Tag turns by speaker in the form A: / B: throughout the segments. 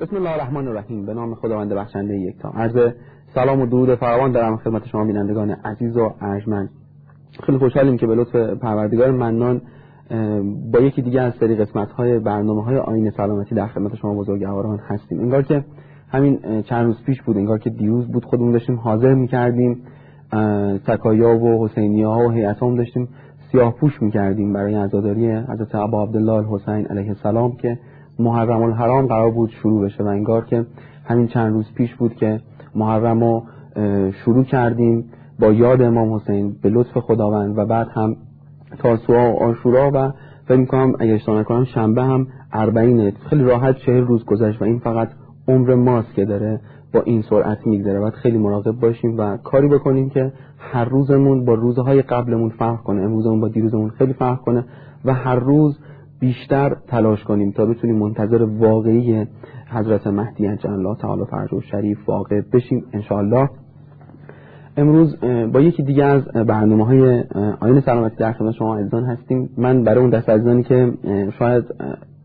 A: بسم الله الرحمن الرحیم. به نام خداوند بخشنده یکتا. عرض سلام و درود فراوان دارم خدمت شما بینندگان عزیز و ارجمند. خیلی خوشحالیم که به لطف پروردگار منان با یکی دیگه از سری قسمت های برنامه های آین سلامتی در خدمت شما بزرگواران هستیم. انگار که همین چند روز پیش بود انگار که دیروز بود خودمون داشتیم حاضر می‌کردیم. سکایا و حسینی ها و هیئت هم داشتیم سیاه پوش می‌کردیم برای عزاداری حضرت ابا عبدالله حسین علیه السلام که محرم الحرام قرار بود شروع بشه و انگار که همین چند روز پیش بود که محرم رو شروع کردیم با یاد امام حسین به لطف خداوند و بعد هم تاسوعا و آشورا و فکر می‌کنم اگر اشتباه نکنم شنبه هم اربعینه خیلی راحت چهل روز گذشت و این فقط عمر ماست که داره با این سرعت میگذره. باید خیلی مراقب باشیم و کاری بکنیم که هر روزمون با روزهای قبلمون فرق کنه امروزمون با دیروزمون خیلی فرق کنه و هر روز بیشتر تلاش کنیم تا بتونیم منتظر واقعی حضرت مهدی عجل الله تعالی فرج و شریف واقع بشیم انشاءالله. امروز با یکی دیگه از برنامه های آین سلامتی در خدمت شما عزیزان هستیم. من برای اون دست عزیزانی که شاید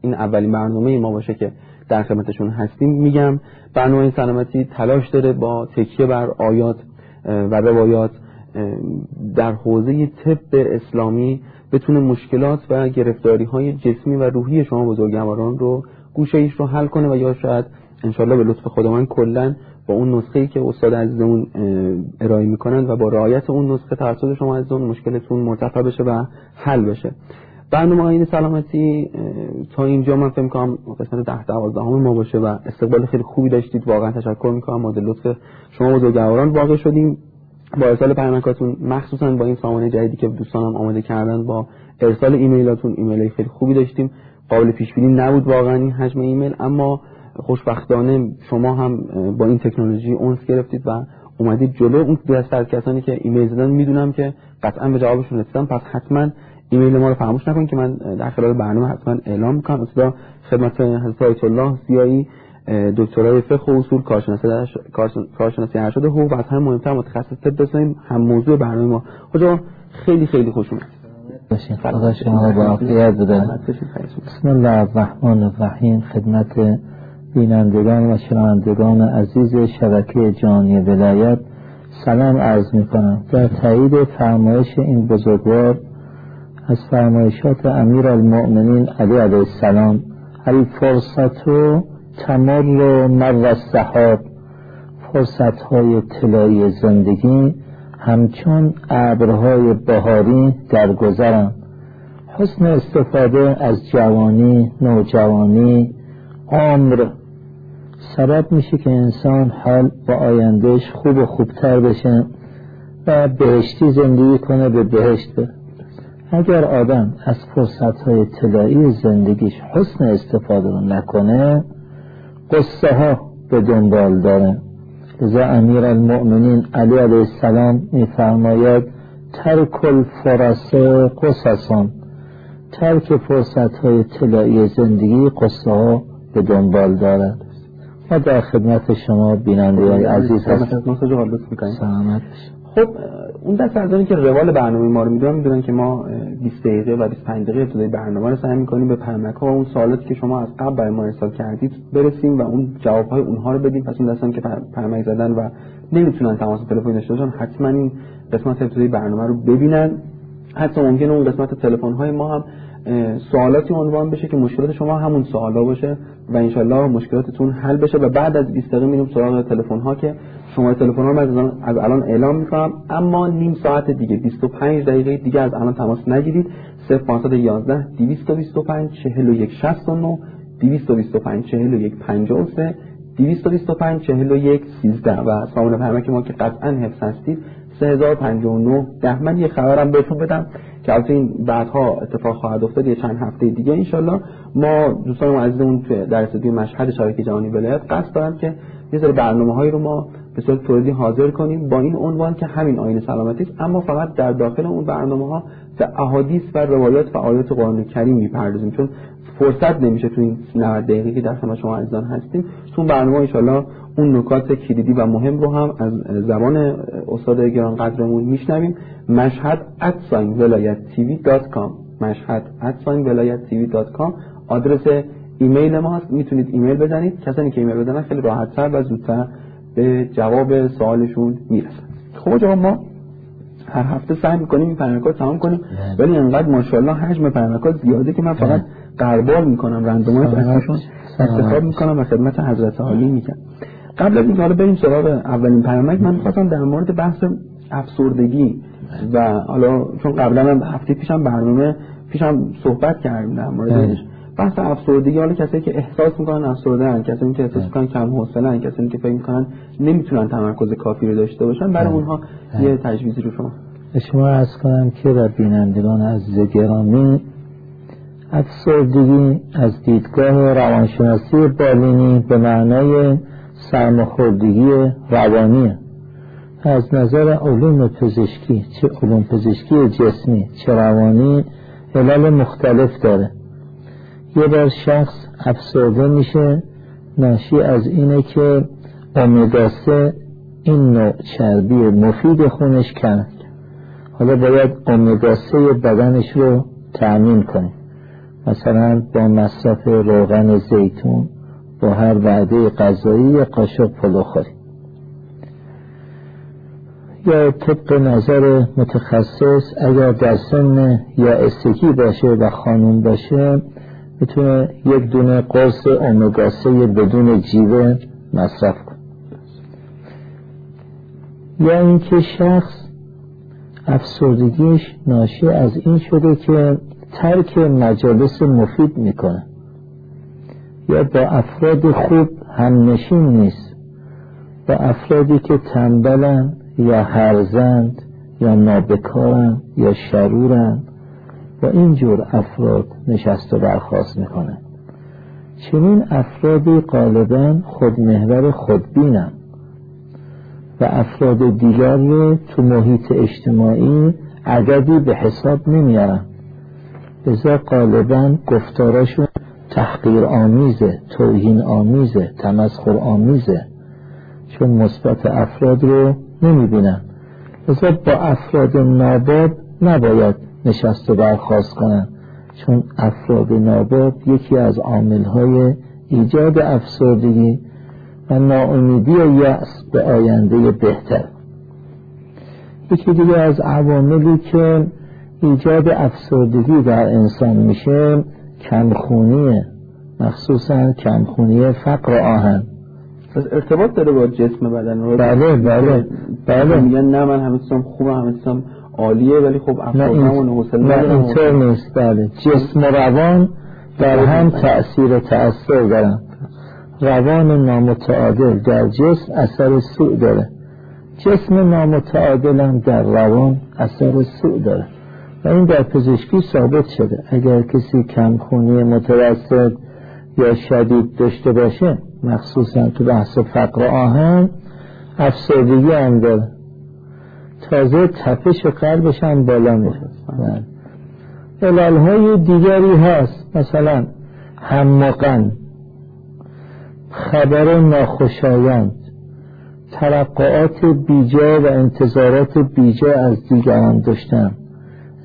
A: این اولین برنامه ما باشه که در خدمتشون هستیم میگم برنامه سلامتی تلاش داره با تکیه بر آیات و روایات در حوزه طب اسلامی بتونه مشکلات و گرفتاری های جسمی و روحی شما بزرگواران رو گوشه ایش رو حل کنه و یا شاید انشالله به لطف خداوند کلا با اون نسخه ای که استاد عزیزمون ارائه می‌کنن و با رعایت اون نسخه توسط شما عزیزان مشکلتون مرتفع بشه و حل بشه. برنامه آین سلامتی تا اینجا من فکر می‌کنم قسمت ده دوازده ما باشه و استقبال خیلی خوبی داشتید. واقعا تشکر می‌کنم. مورد لطف شما بزرگواران واقع شدیم. با ارسال پیامکاتون مخصوصا با این سامانه جدیدی که دوستانم آماده کردن با ارسال ایمیلاتون ایمیل خیلی خوبی داشتیم. قابل پیش بینی نبود واقعا این حجم ایمیل اما خوشبختانه شما هم با این تکنولوژی انس گرفتید و اومدید جلو. اون دست از کسانی که ایمیل زدن می‌دونم که قطعا به جوابشون رسیدم پس حتما ایمیل ما رو فراموش نکن که من در خلال برنامه حتما اعلام می‌کنم. اصلا خدمت حضرت آیت الله سیایی دکترای فقه و اصول کارشناسی ارشد حقوق و از هم مهمتر متخصص طب بسازیم هم موضوع برنامه ما. خدا خیلی خیلی خوش اومد
B: خدا شما. با بده بسم الله الرحمن الرحیم. خدمت بینندگان و شنوندگان عزیز شبکه جانی ولایت. سلام عرض می کنم در تایید فرمایش این بزرگوار از فرمایشات امیر المؤمنین علی علیه السلام الفرصت تمر مر السحاب فرصت های طلایی زندگی همچون ابرهای بهاری در گذرم حسن استفاده از جوانی نوجوانی عمر. سبب میشه که انسان حال با آیندهش خوب و خوبتر بشه و بهشتی زندگی کنه به بهشت. اگر آدم از فرصت های طلایی زندگیش حسن استفاده رو نکنه قصه ها به دنبال داره لذا امیر المؤمنین علی علیه السلام میفرماید ترک الفرس قصصان. ترک فرصت های طلایی زندگی قصه ها به دنبال دارد ما در خدمت شما بیننده عزیز هستم
A: سلامت خب اون دست از که روال برنامه ما رو می‌دونن می‌دونن که ما 20 دقیقه و 25 دقیقه ابتدای برنامه رو سعی می‌کنیم به پیامک ها و اون سوالاتی که شما از قبل برای ما ارسال کردید برسیم و اون جواب های اونها رو بدیم. پس اون دستان که پیامک زدن و نمی‌تونن تماس تلفنی داشته باشن حتما این قسمت ابتدای برنامه رو ببینن. حتی ممکنه اون قسمت تلفن های ما هم سوالاتی عنوان بشه که مشکلات شما همون سوالا باشه و انشالله مشکلاتتون حل بشه و بعد از 20 دقیقه میریم سراغ تلفن ها که شما تلفن ها از الان اعلام می‌کنم. اما نیم ساعت دیگه 25 دقیقه دیگه از الان تماس نگیرید. 0511 225 41 69 225 41 53 225 41 13 و سامانه پیامک ما که قطعا حفظ هستید 3059 ده من یه خبرم بهتون بدم. که البته این بعدها اتفاق خواهد افتاد یه چند هفته دیگه انشالله. ما دوستان عزیزمون در استودیو مشهد شبکه جهانی ولایت قصد دارم که یه سری برنامه هایی رو ما به صورت تولیدی حاضر کنیم با این عنوان که همین آیین سلامتی است. اما فقط در داخل اون برنامه ها به احادیث و روایات و آیات قرآن کریم می‌پردازیم. چون فرصت نمیشه تو این 90 دقیقه که در خدمت شما عزیزان هستیم. تو برنامه ان اون نکات کلیدی و مهم رو هم از زبان استاد گران قدرمون میشنویم. مشهد ولایت TV dot com. مشهد ولایت TV dot com. آدرس ایمیل ما هست. می‌تونید ایمیل بزنید. کسانی که ایمیل بزنن خیلی راحتتر و زودتر به جواب سوالشون می‌رسن. خب جواب ما هر هفته سعی می‌کنیم این پیامکات تمام کنیم. بله. ولی انقدر ماشاءالله حجم پیامکات زیاده که من فقط بله. غربال می‌کنم randomize اسمشون انتخاب می‌کنم و خدمت حضرت عالی می‌کنم قبل از اینکه حالا بریم سراغ اولین پیامک من خواستم در مورد بحث افسردگی و حالا چون قبلا هم هفته پیشم برنامه پیشم صحبت کردیم در موردش بحث افسردگی حالا کسایی که احساس می‌کنن افسردن کسایی که احساس می‌کنن کم حوصله کسایی که فکر می‌کنن نمی‌تونن تمرکز کافی رو داشته باشن برای اونها یه تجویزی رو شما
B: شما عرض کنم که در بینندگان از گرامی افسردگی از دیدگاه روانشناسی بالینی به معنای سرماخوردگی روانیه از نظر علوم پزشکی چه علوم پزشکی جسمی چه روانی علل مختلف داره. یه بار شخص افسرده میشه ناشی از اینه که اومگا این نوع چربی مفید خونش کم حالا باید اومگا بدنش رو تأمین کنه. مثلا با مصرف روغن زیتون با هر وعده غذایی قاشق پلو خوری یا طبق نظر متخصص اگر در سن یا استکی باشه و خانوم باشه می‌تونه یک دونه قرص اومگا بدون جیوه مصرف کنه. یا اینکه شخص افسردگیش ناشی از این شده که ترک مجالس مفید می‌کنه. یا با افراد خوب هم نشین نیست. با افرادی که تنبلن یا هرزند یا نابکارن یا شرورن. و اینجور افراد نشست و برخواست می‌کنن چنین افرادی غالبا خودمهور خودبینن و افراد دیگر رو تو محیط اجتماعی عددی به حساب نمیارن. لذا غالبا گفتارشون تحقیر آمیزه توهین آمیزه تمسخر آمیزه چون مثبت افراد رو نمی‌بینن. لذا با افراد ناباب نباید نشست و برخواست کنن چون افراد ناباب یکی از عاملهای ایجاد افسردگی و ناامیدی و یأس به آینده بهتر. یکی دیگه از عواملی که ایجاد افسردگی در انسان میشه کمخونیه مخصوصا کمخونی فقر آهن.
A: پس ارتباط داره با جسم بدن رو؟
B: بله بله بله.
A: میگن نه من همه چیزم خوبه همه چیزم عالیه ولی خب افسردگی و حوصله
B: نه اینطور نیست. بله. جسم روان در هم تأثیر تأثیر دارن. روان نامتعادل در جسم اثر سوء داره. جسم نامتعادل هم در روان اثر سوء داره. و این در پزشکی ثابت شده. اگر کسی کمخونی متوسط یا شدید داشته باشه مخصوصا تو بحث فقر آهن افسردگی هم داره. تازه تپش قلبش هم بالا میره علال های دیگری هست. مثلا هممقن خبر ناخوشایند ترقعات بیجا و انتظارات بیجا از دیگران داشتن.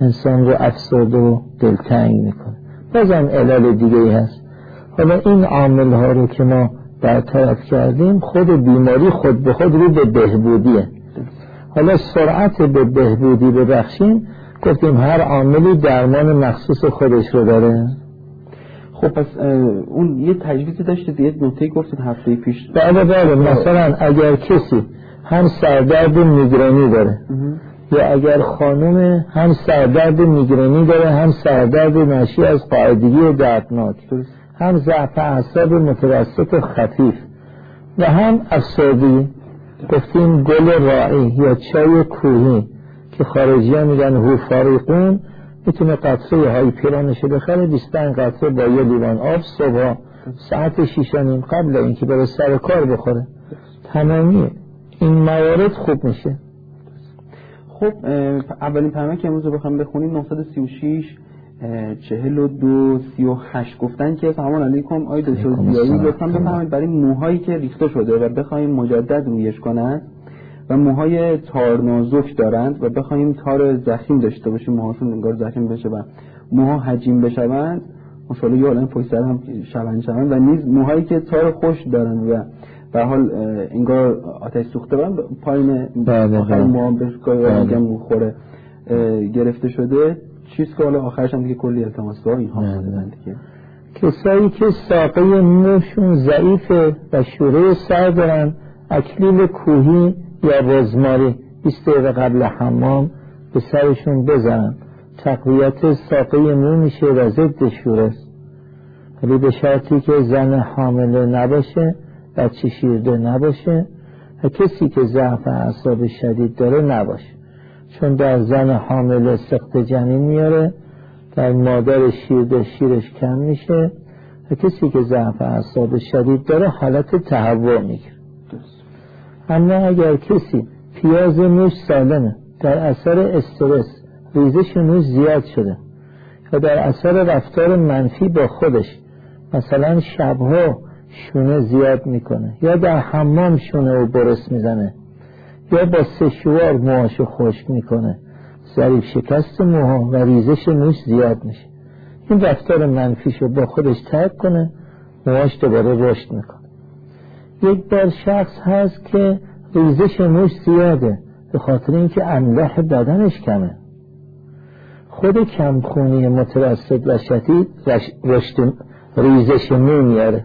B: انسان رو افسرده و دلتنگ می‌کنه. بازم علل دیگه ای هست. حالا این عامل ها رو که ما برطرف کردیم خود بیماری خود به خود رو به بهبودیه. حالا سرعت به بهبودی ببخشیم گفتیم هر عاملی درمان مخصوص خودش رو داره.
A: خب پس اون یه تجویزی داشته یه نکته گفتید هفته پیش.
B: بله بله. مثلا اگر کسی هم سردرد میگرنی داره یا اگر خانم هم سردرد میگرنی داره هم سردرد ناشی از قاعدگی دردناک هم ضعف اعصاب متوسط و خفیف و هم افسردگی. گفتیم گل راعی یا چای کوهی که خارجی ها میگن هو فاریقون می‌تونه قطره های پیرانشو بخره 25 قطره با یه لیوان آب صبح ساعت شیشانیم قبل اینکه بره سر کار بخوره. تمامی. این موارد خوب میشه.
A: خب اولین پیامک که امروز رو بخوام بخونیم 936 چهل و دو سی و هشت. گفتن که سلام علیکم آی دکتر زیایی لطفا بفرمایید برای موهایی که ریخته شده و بخوایم مجدد رویش کنند و موهای تار نازک دارند و بخوایم تار زخیم داشته باشیم موهاشون انگار زخیم بشه و موها حجیم بشوند. ماشاءالله یه عالم پشت هم شبن شبن و نیز موهایی که تار خوش دارن و به حال انگار آتش سوخته برن پایین
B: بله،
A: آخر
B: بله.
A: موها بهش گاهی
B: بله.
A: خوره گرفته شده چیز که حالا آخرش هم دیگه کلی التماس ها اینها. خوندن دیگه
B: کسایی که ساقه موشون ضعیفه و شوره سر دارن اکلیل کوهی یا رزماری 20 دقیقه قبل حمام به سرشون بزنن تقویت ساقه مو میشه و ضد شوره است ولی به شرطی که زن حامله نباشه بچه شیرده نباشه و کسی که ضعف اعصاب شدید داره نباشه. چون در زن حامله سخت جنین میاره در مادر شیرده شیرش کم میشه و کسی که ضعف اعصاب شدید داره حالت تهوع می‌گیره. اما اگر کسی پیاز موش سالمه در اثر استرس ریزش موش زیاد شده و در اثر رفتار منفی با خودش مثلا شبها شونه زیاد می‌کنه. یا در حمام شونه و برس می‌زنه. یا با سشوار موهاشو خشک می‌کنه. ظریف شکست موها و ریزش موش زیاد میشه. این رفتار منفیشو با خودش ترک کنه موهاش دوباره رشد می‌کنه. یک بار شخص هست که ریزش موش زیاده به خاطر اینکه املاح بدنش کمه. خود کمخونی متوسط و شدید رشد ریزش مو میاره.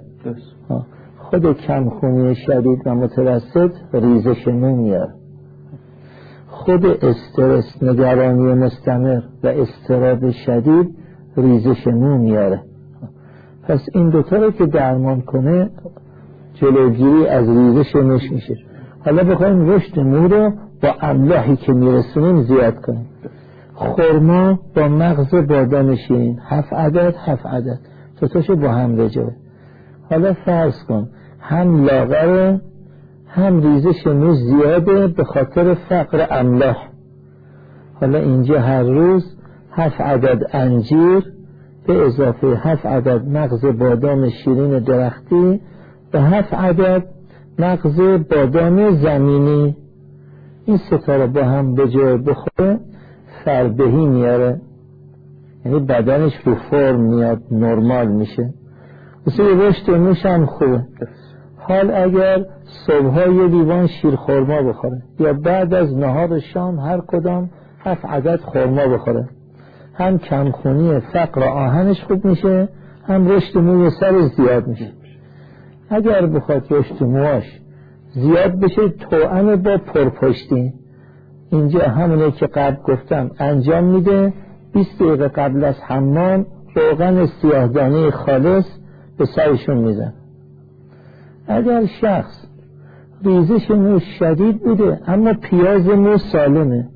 B: خود کمخونی شدید و متوسط ریزش مو خود استرس نگرانی مستمر و استراب شدید ریزش مو میاره. پس این دوتا رو که درمان کنه جلوگیری از ریزش موش میشه. حالا بخوایم رشد مو رو با املاحی که میرسونیم زیاد کنیم. خورما با مغز بادام شیرین. هفت عدد هفت عدد. دوتاشو با هم رجبه حالا فرض کن هم لاغره هم ریزش مو زیاده به خاطر فقر املاح. حالا اینجا هر روز هفت عدد انجیر به اضافه هفت عدد مغز بادام شیرین درختی و هفت عدد مغز بادام زمینی. این ستاره با هم به جای بخوره فربهی میاره. یعنی بدنش رو فرم میاد نرمال میشه. مثل رشد موش هم خوبه. حال اگر صبحها یه دیوان شیر خورما بخوره یا بعد از نهار شام هر کدام هفت عدد خورما بخوره. هم کمخونی فقر آهنش خوب میشه هم رشد موی سر زیاد میشه. اگر بخواد رشد موهاش زیاد بشه توأم با پرپشتی. اینجا همونه که قبل گفتم انجام میده. 20 دقیقه قبل از حمام روغن سیاهدانه خالص به سرشون میزن. اگر شخص ریزش مو شدید بوده اما پیاز مو سالمه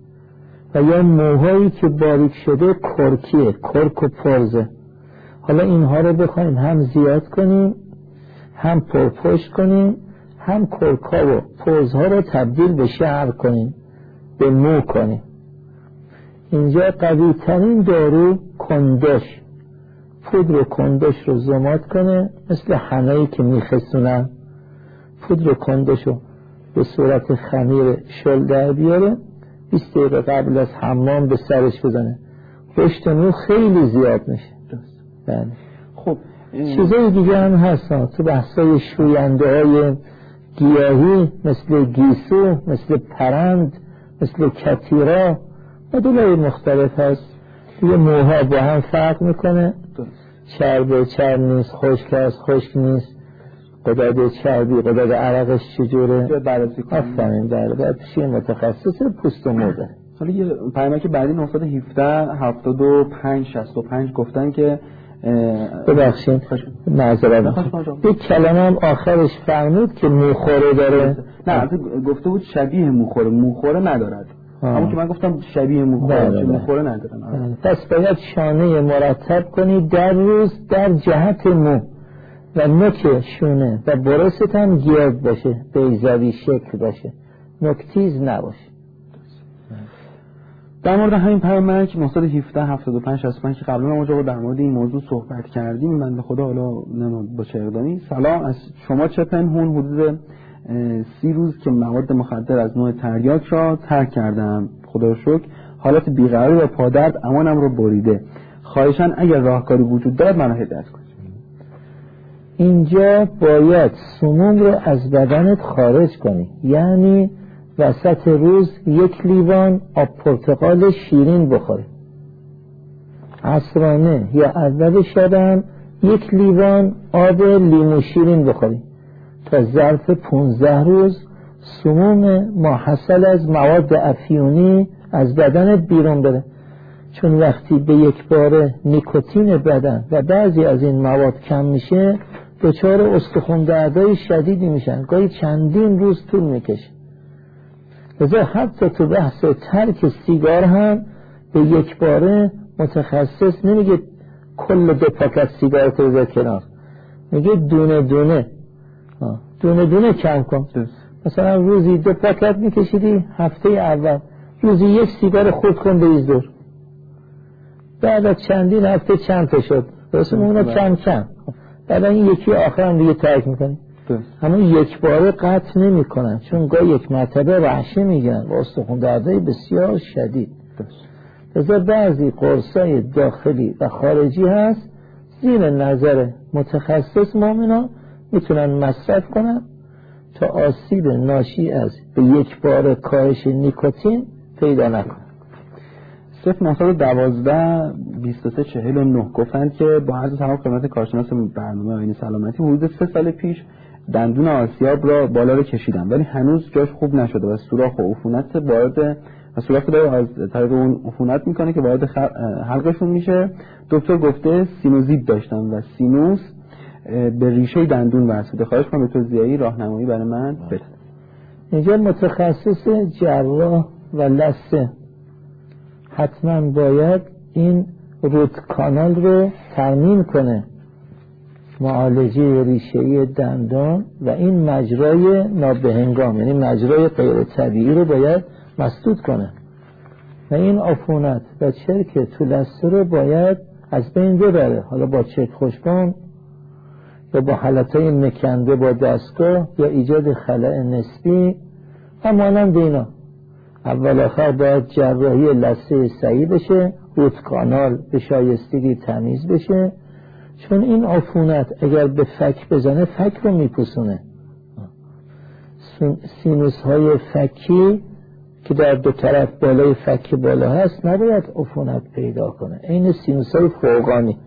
B: و یا موهایی که باریک شده کرکیه کرک و پرزه. حالا اینها رو بخوایم هم زیاد کنیم هم پرپشت کنیم هم کرکا و پرزها رو تبدیل به شعر کنیم به مو کنیم. اینجا قوی ترین دارو کندش. پودر و کندش رو زماد کنه مثل حنایی که میخسونن. پودر و کندش رو به صورت خمیر شل در بیاره 20 دقیقه قبل از حمام به سرش بزنه. رشد مو خیلی زیاد میشه. بله.
A: خب
B: چیزای دیگه هم هست تو بحثای شوینده های گیاهی مثل گیسو مثل پرند مثل کتیرا مدلای مختلف هست. دیگه موها با هم فرق می‌کنه. چرب چرب نیست خشک هست خشک نیست. قدرت چربی قدرت عرقش چجوره؟
A: بررسی کنیم.
B: آفرین بله باید پیش یه متخصص پوست و مو
A: حالا یه پیامک بعدی 917 75 65 گفتن که
B: ببخشید معذرت یک کلمه هم آخرش فرمود که موخوره داره.
A: نه گفته بود شبیه موخوره. موخوره ندارد. اما که من گفتم شبیه موخوره
B: بله،
A: چون
B: بله.
A: موخوره ندارن.
B: پس باید شانه مرتب کنی در روز در جهت مو. و نوک شونه. و برست هم گیاد باشه بیزوی شکل باشه. نکتیز نباشه.
A: در مورد همین پیامک 917 75 65 که قبلا ما در مورد این موضوع صحبت کردیم. من به خدا حالا با چه اقدامی. سلام. از شما چه پنهون حدود سی روز که مواد مخدر از نوع تریاک را ترک کردم. خدا رو شکر حالت بیقراری و پادرد امانم رو بریده. خواهشان اگر راهکاری وجود دارد منو هدایت کنید.
B: اینجا باید سموم رو از بدنت خارج کنی. یعنی وسط روز یک لیوان آب پرتقال شیرین بخوری. عصرانه یا اول شبم یک لیوان آب لیمو شیرین بخوری. تا ظرف 15 روز سموم ماحصل از مواد افیونی از بدن بیرون بره. چون وقتی به یک بار نیکوتین بدن و بعضی از این مواد کم میشه دچار استخون شدیدی میشن. گاهی چندین روز طول می‌کشه. لذا حتی تو بحث ترک سیگار هم به یک باره متخصص نمیگه کل دو پاکت سیگار تو کنار. میگه دونه دونه. دونه دونه کم کن. مثلا روزی دو پاکت میکشیدی هفته اول. روزی یک سیگار خود کن به دور بعد از چندین هفته چند تا شد؟ درست اونو کم کم. بعد این یکی آخر هم دیگه ترک می‌کنی. همون یک باره قطع نمی‌کنن چون گاه یک مرتبه وحشه میگن. و استخون دردهای بسیار شدید. لذا بعضی قرصای داخلی و خارجی هست. زیر نظر متخصص مؤمنا می‌تونن مصرف کنن تا آسیب ناشی از به یک بار کاهش نیکوتین پیدا نکنن.
A: صف 912 23 49 گفتند که با عرض تمام قیمت کارشناس برنامه آین سلامتی حدود سه سال پیش دندون آسیاب را بالا رو کشیدم ولی هنوز جاش خوب نشده و سوراخ و عفونت وارد و سوراخ داره از طریق اون عفونت می‌کنه که وارد حلقشون میشه. دکتر گفته سینوزیت داشتم و سینوس به ریشه دندون ورسیده خواهش کنم به توضیحی راهنمایی برای من بده.
B: اینجا متخصص جراح و لسه حتما باید این رود کانال رو ترمیم کنه. معالجه ریشه دندان و این مجرای نابهنگام یعنی مجرای غیر طبیعی رو باید مسدود کنه. و این عفونت و چرک تو لسته رو باید از بین ببره. حالا با چرک خوشبان یا با حالتهای مکنده با دستگاه یا ایجاد خلع نسبی و اینا. اول آخر باید جراحی لسه سعی بشه روت کانال به شایستگی تمیز بشه. چون این عفونت اگر به فک بزنه فک رو میپسونه سینوس های فکی که در دو طرف بالای فک بالا هست نباید عفونت پیدا کنه. این سینوس های فوقانی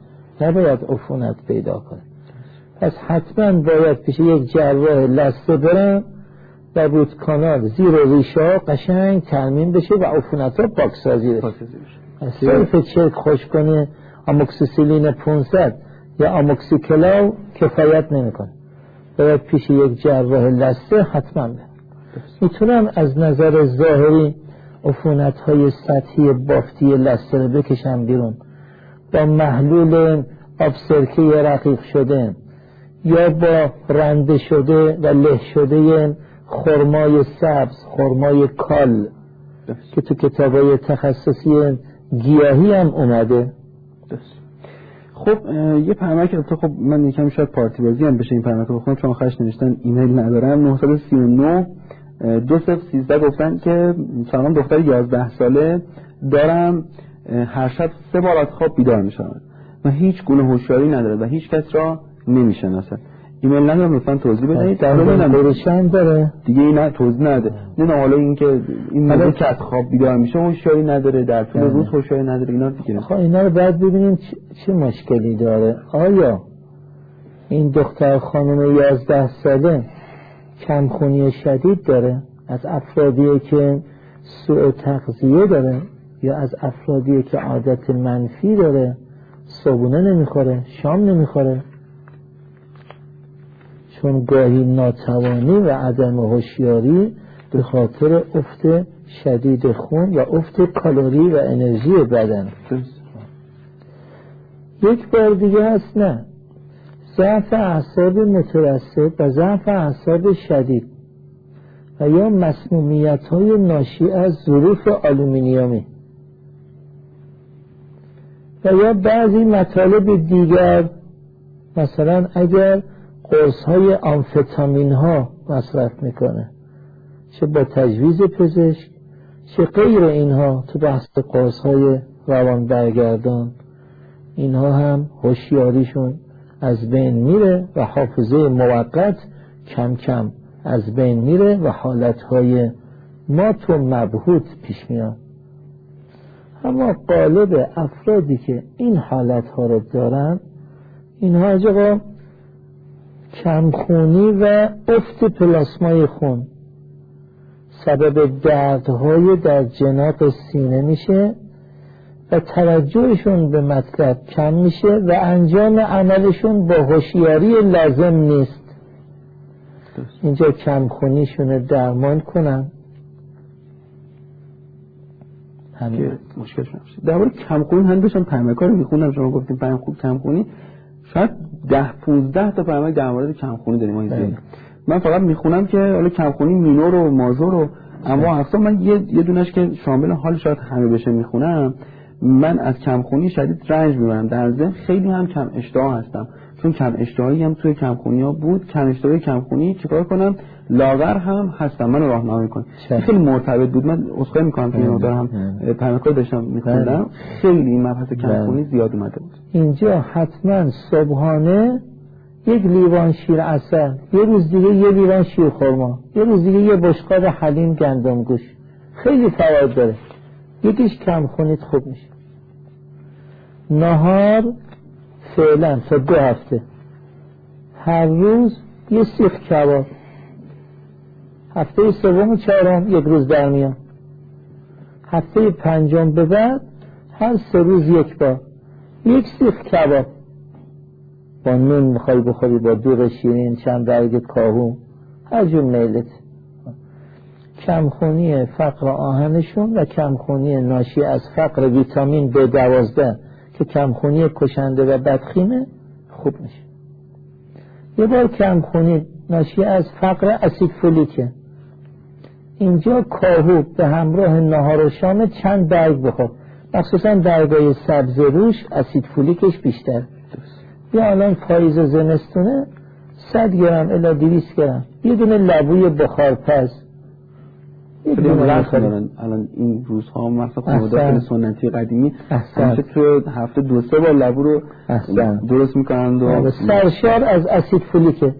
B: نباید عفونت پیدا کنه. پس حتما باید پیش یک جراح لثه بره و root canal زیر ریشه قشنگ ترمیم بشه و عفونت ها پاکسازی بشه. صرف چرک خشک کن اموکسیسیلین 500 یا اموکسیکلاو کفایت نمی‌کنه. باید پیش یک جراح لسه حتما به می‌تونم از نظر ظاهری عفونت های سطحی بافتی لسه رو بکشم بیرون. با محلول آب سرکه رقیق شده یا با رنده شده و له شده خرمای سبز خرمای کال که تو کتابای تخصصی گیاهی هم اومده.
A: خب یه پیامک که خب من یکم شاید پارتی بازی هم بشه این پیامک رو بخونم چون آخرش نوشتن ایمیل ندارم. 939 دو صفر سیزده گفتن که سلام دختر 11 ساله دارم هر شب سه بار از خواب بیدار میشم و هیچ گونه هوشیاری نداره و هیچ کس را نمی‌شناسه ایمیل ندارم لطفا توضیح بدهید
B: در مورد داره.
A: دیگه این توضیح نده. نه حالا این که این موقع که از خواب بیدار میشه هوشیاری نداره در طول بله. روز هوشیاری نداره اینا دیگه
B: خب اینا رو بعد ببینیم چه مشکلی داره. آیا این دختر خانم 11 ساله کمخونی شدید داره؟ از افرادی که سوء تغذیه داره یا از افرادی که عادت منفی داره؟ صبونه نمی‌خوره شام نمی‌خوره؟ چون گاهی ناتوانی و عدم هوشیاری به خاطر افت شدید خون و افت کالری و انرژی بدن. یک بار دیگه هست نه. ضعف اعصاب متوسط و ضعف اعصاب شدید و یا مسمومیت های ناشی از ظروف آلومینیومی. و یا بعضی مطالب دیگر مثلا اگر قرص های آمفتامین ها مصرف می‌کنه. چه با تجویز پزشک چه غیر اینها تو بحث قرص های روان برگردان. اینها هم هوشیاریشون از بین میره و حافظه موقت کم کم از بین میره و حالتهای مات و مبهوت پیش میاد. اما قالب افرادی که این حالتها رو دارن اینها اجاقا کمخونی و افت پلاسمای خون. سبب دردهای در جناق سینه میشه و توجهشون به مطلب کم میشه و انجام عملشون با هوشیاری لازم نیست. اینجا کمخونیشون درمان کنن.
A: همین. مشکلش نمیشه در مورد کمخونی هم داشتم پیامکار میخوندم شما گفتیم پیام خوب کمخونی. شاید ده 15 تا پیامک در مورد کمخونی داریم بله. من فقط می‌خونم که حالا کمخونی مینور و مازور و اما اصلا من یه یه دونش که شامل حال شاید همه بشه می‌خونم. من از کمخونی شدید رنج می‌برم. در ضمن خیلی هم کم اشتها هستم. چون کم اشتهایی هم توی کمخونی ها بود. کم اشتهای کمخونی چیکار کنم؟ لاغر هم هستم من راهنمایی کن خیلی مرتبط بود. من اسخای می‌کنم که این هم پیامکار داشتم میخوندم. بله. خیلی این مبحث کمخونی بله. زیاد اومده بود.
B: اینجا حتما صبحانه یک لیوان شیر اصل. یه روز دیگه یه لیوان شیر خورما یه روز دیگه یه بشقاب حلیم گندم گوش. خیلی فواید داره. یکیش کم خونید خوب میشه. نهار فعلا تا دو هفته هر روز یه سیخ کباب. هفته سوم و چهارم یک روز در میان. هفته پنجم به بعد هر سه روز یک بار. یک سیخ کباب. با نون می‌خوای بخوری با دور شیرین چند برگ کاهو هر جور میلت. کمخونی فقر آهنشون و کمخونی ناشی از فقر ویتامین به دوازده. که کمخونی کشنده و بدخیمه خوب میشه. یه بار کمخونی ناشی از فقر اسید فولیکه. اینجا کاهو به همراه نهار و شام چند برگ بخور. مخصوصا برگای سبز روش اسید فولیکش بیشتر. یا الان پاییز زمستونه صد گرم الا دویست گرم. یه دونه لبوی بخارپز.
A: الان این روزها مثلا خانواده سنتی قدیمی. همیشه تو هفته دو سه بار لبو رو درست می‌کنند و
B: آره، سرشار از اسید فولیکه.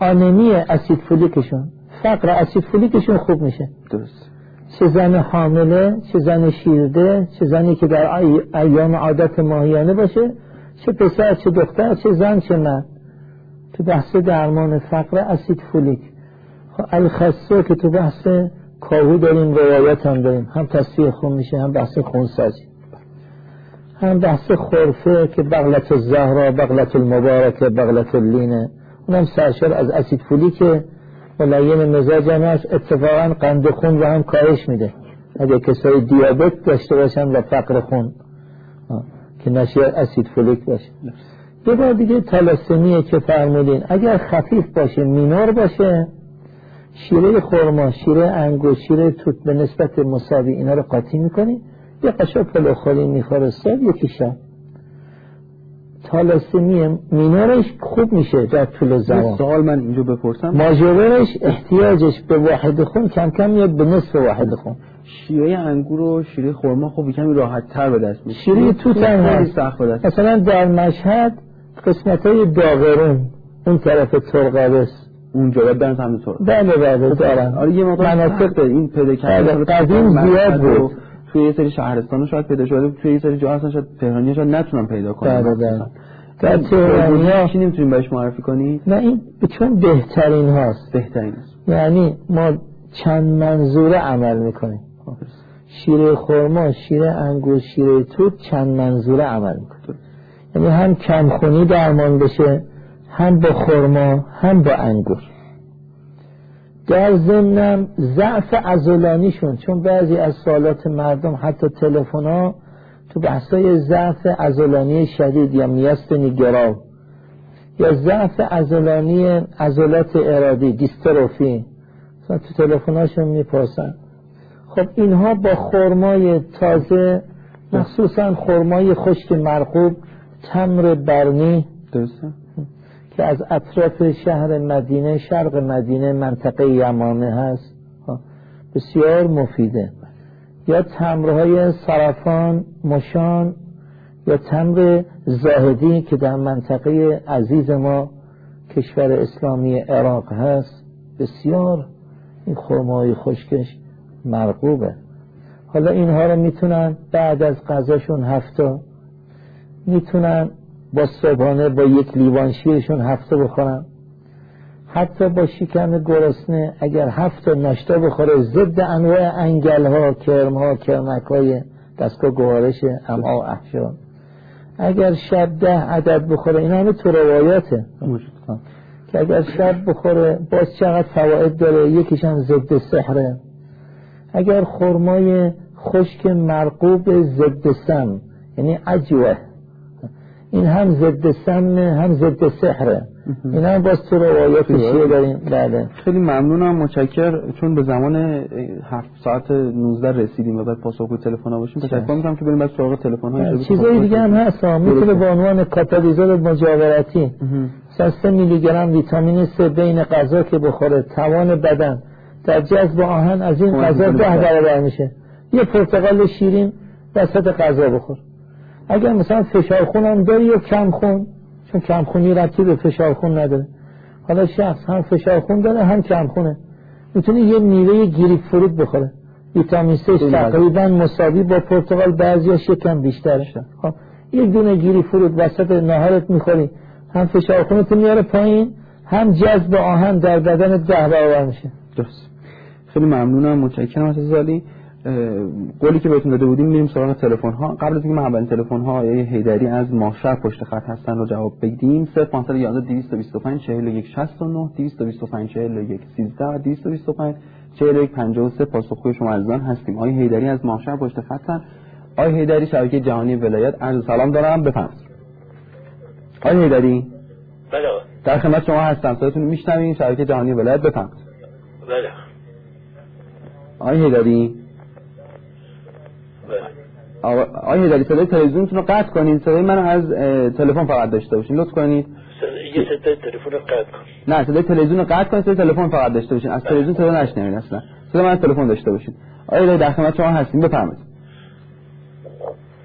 B: آنمی اسید فولیکشون. فقر اسید فولیکشون خوب میشه.
A: درست.
B: چه زن حامله چه زن شیرده چه زنی که در ایام عادت ماهیانه باشه چه پسر چه دختر چه زن چه من تو بحث درمان فقر اسید فولیک. الخصه که تو بحث کاهو داریم روایت هم داریم. هم تصفیه خون میشه هم بحث خونسازی. هم بحث خورفه که بغلت زهرا بغلت المبارک بغلت اللینه اونم سرشار از اسید فولیکه ملایم مزاج هم هست اتفاقا قند خون رو هم کاهش میده. اگه کسای دیابت داشته باشن و فقر خون که نشی اسید فولیک باشه. یه بار دیگه تلاسمیه که فرمودین اگر خفیف باشه مینور باشه شیره خورما شیره انگور شیره توت به نسبت مساوی اینا رو قاطی می‌کنی. یه قشا پلوخولی می‌خوره صبح یکی شب. تالاسمی مینورش خوب میشه در طول زمان.
A: سوال من اینجا بپرسم.
B: ماجورش احتیاجش به واحد خون کم کم میاد به نصف واحد خون.
A: شیره انگور و شیره خورما خب کمی راحت تر به دست میشه
B: شیره توت هم هست. مثلا در مشهد قسمت های داغرون اون طرف ترقبس
A: اونجا دارن همینطور
B: بله بله دارن
A: آره یه مقدار مناطق این پیدا
B: کردن قدیم زیاد بود.
A: توی یه سری شهرستان شاید پیدا شده توی یه سری جا اصلا شاید تهرانی شاید نتونن پیدا کنن
B: بله بله. در تهرانی
A: ها چی نمی‌تونیم بهش معرفی کنی؟
B: نه این چون بهترین هاست.
A: بهترین هست
B: یعنی ما چند منظوره عمل می‌کنیم. شیره خورما شیره انگور شیره توت چند منظوره عمل می‌کنیم. یعنی هم کمخونی درمان بشه هم با خورما هم با انگور. در ضمنم ضعف ازولانیشون چون بعضی از سوالات مردم حتی تلفن تو بحثای ضعف ازولانی شدید یا میستنی گراو یا ضعف ازولانی ازولات ارادی دیستروفی تو تلفناشون می‌پرسن. خب اینها با خرمای تازه مخصوصا خرمای خشک مرغوب تمر برنی
A: درسته.
B: که از اطراف شهر مدینه شرق مدینه منطقه یمامه هست. بسیار مفیده. یا تمرهای سرفان مشان یا تمر زاهدی که در منطقه عزیز ما کشور اسلامی عراق هست. بسیار این خرمای خشکش مرغوبه. حالا اینها رو می‌تونن بعد از غذاشون هفته می‌تونن با صبحانه با یک لیوان شیرشون هفته بخورن. حتی با شکم گرسنه اگر هفته ناشتا بخوره ضد انواع انگل ها کرم ها کرمک های دستگاه گوارش اما احشان اگر شب ده عدد بخوره این همه تو روایاته. که اگر شب بخوره باز چقدر فواید داره؟ یکیش هم ضد سحره. اگر خرمای خشک مرقوب ضد سم یعنی عجوه. این هم ضد سم هم ضد سحره. این هم باز تو روایات شیعه داریم؟ بله.
A: خیلی ممنونم متشکر چون به زمان 7 ساعت 19 رسیدیم و بعد پاسخگوی تلفن ها باشیم تشکر می‌کنم که بریم بعد سراغ تلفن ها
B: بله، چیزای دیگه هم هست می‌تونه به عنوان کاتالیزور مجاورتی. مثلا 3 میلی گرم ویتامین C بین غذا که بخوره. توان بدن. در جذب آهن از این غذا ده برابر میشه. یه پرتقال شیرین وسط غذا بخور. اگر مثلا فشار خون هم داری یا کم خون. چون کم خونی ربطی به فشار خون نداره. حالا شخص هم فشار خون داره هم کم خونه. می‌تونه یه میوه گریپ فروت بخوره. ویتامین C تقریبا مساوی با پرتقال بعضیاش یکم بیشتره. خب یک دونه گیری فروت وسط نهارت می‌خوری. هم فشار خونت میاره پایین هم جذب آهن در بدن ده برابر میشه.
A: درست. خیلی ممنونم. متشکرم از زالی قولی که بهتون داده بودیم میریم سراغ تلفن ها قبل از اینکه ما اولین تلفن ها آقای هیدری از ماشر پشت خط هستن رو جواب بدیم. 0511 225 41 69 225 41 13 225 41 53 پاسخگوی شما عزیزان هستیم. آقای هیدری از ماشر پشت خط هستن آقای هیدری شبکه جهانی ولایت عرض سلام دارم. بفرمایید. آقای هیدری
C: بله.
A: در خدمت شما هستم. صداتون میشنویم شبکه جهانی ولایت بفرمایید.
C: بله.
A: آقای هیدری آقای هدری صدای تلویزیونتون رو قطع کنید صدای من از تلفن فقط داشته باشین. لطف کنید
C: یه صدای تلفن رو قطع کن
A: نه صدای تلویزیون رو قطع کنید صدای تلفن فقط داشته باشین. از تلویزیون صدا نشنوید اصلا. صدای من از تلفن داشته باشین. آقای هدری در خدمت شما هستیم. بفرمایید.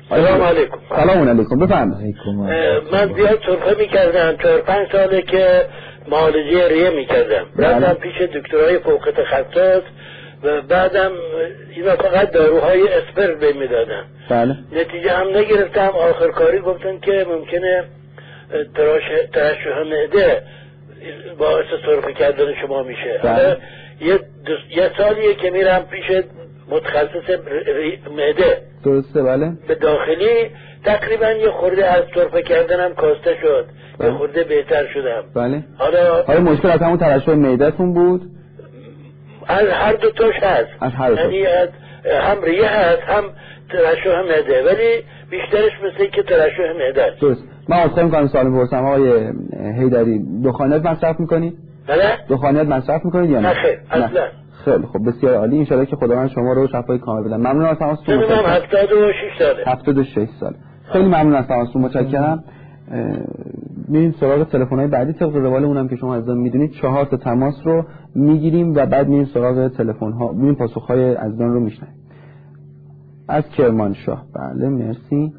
C: سلام علیکم.
A: سلام علیکم. بفرمایید.
C: من زیاد سرخه می‌کردم. چهار پنج ساله که معالجه ریه می‌کردم. رفتم پیش دکترهای فوق تخصص و بعدم اینا فقط داروهای اسپر به می‌دادن.
A: بله.
C: نتیجه هم نگرفتم. آخر کاری گفتن که ممکنه ترشح معده باعث سرفه کردن شما میشه.
A: بله.
C: یه, یه سالیه که میرم پیش متخصص معده.
A: درسته بله.
C: به داخلی تقریبا یه خورده از سرفه کردنم کاسته شد. بله. یه خورده بهتر شدم.
A: بله.
C: حالا
A: آیا مشکل از همون ترشح معدهتون بود؟
C: از هر دو توش هست.
A: از هر دو
C: یعنی هم ریه هست هم ترشح معده. ولی بیشترش مثل که ترشح معده است.
A: درست. من اصلا می‌کنم سوال می‌پرسم آقای هیدری دخانیات مصرف می‌کنید
C: بله.
A: دخانیات مصرف می‌کنید یا
C: نه؟ خیر. اصلا.
A: خیلی خب بسیار عالی. ان شاء که خداوند شما رو شفای کامل بده. ممنون از تماستون
C: من 76 ساله.
A: 76 سال خیلی ممنون از تماستون متشکرم. میریم سراغ تلفن های بعدی طبق روال اونم که شما از می‌دونید. چهار تا تماس رو می‌گیریم و بعد میریم سراغ تلفن ها میریم پاسخ های دان رو میشنیم از کرمانشاه. بله مرسی.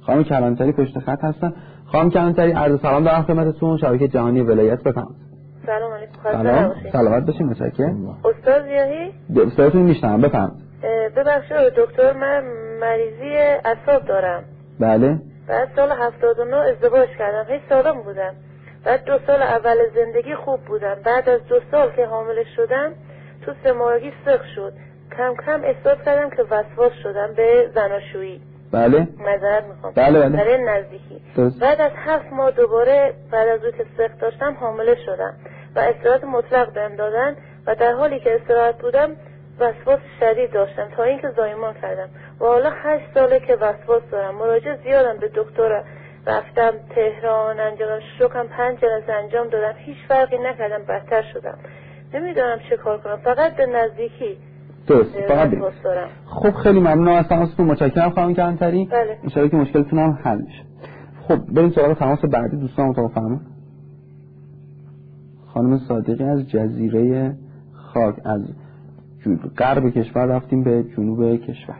A: خانم کلانتری پشت خط هستن. خانم کلانتری عرض سلام دارم خدمتتون. شبکه جهانی ولایت بفرمایید.
D: سلام علیکم.
A: سلام. سلامت باشین. متشکرم.
D: استاد زیاهی؟
A: استادتون میشنم بفرمایید.
D: ببخشید دکتر من مریضی اعصاب دارم.
A: بله.
D: بعد سال 79 ازدواج کردم. هیچ سالم بودم. بعد دو سال اول زندگی خوب بودم. بعد از دو سال که حامل شدم تو سه سخ شد. کم کم احساس کردم که وسواس شدم به زناشویی.
A: بله.
D: مذارت می‌خوام.
A: بله بله.
D: برای نزدیکی. بعد از هفت ماه دوباره بعد از اون که سخت داشتم حامله شدم و استراحت مطلق بهم دادن و در حالی که استراحت بودم وسواس شدید داشتم. تا اینکه زایمان کردم. و حالا هشت ساله که وسواس دارم. مراجعه زیادم به دکتر رفتم تهران انجام شکم پنج جلسه انجام دادم. هیچ فرقی نکردم. بدتر شدم. نمی‌دونم چه کار کنم. فقط به نزدیکی
A: درست فقط خب خیلی ممنونم از تماستون متشکرم خانم کلانتری
D: بله.
A: ان که مشکلتون هم حل میشه. خب بریم سراغ تماس بعدی. دوستان اتاق فهمه خانم صادقی از جزیره خاک از غرب کشور رفتیم به جنوب کشور.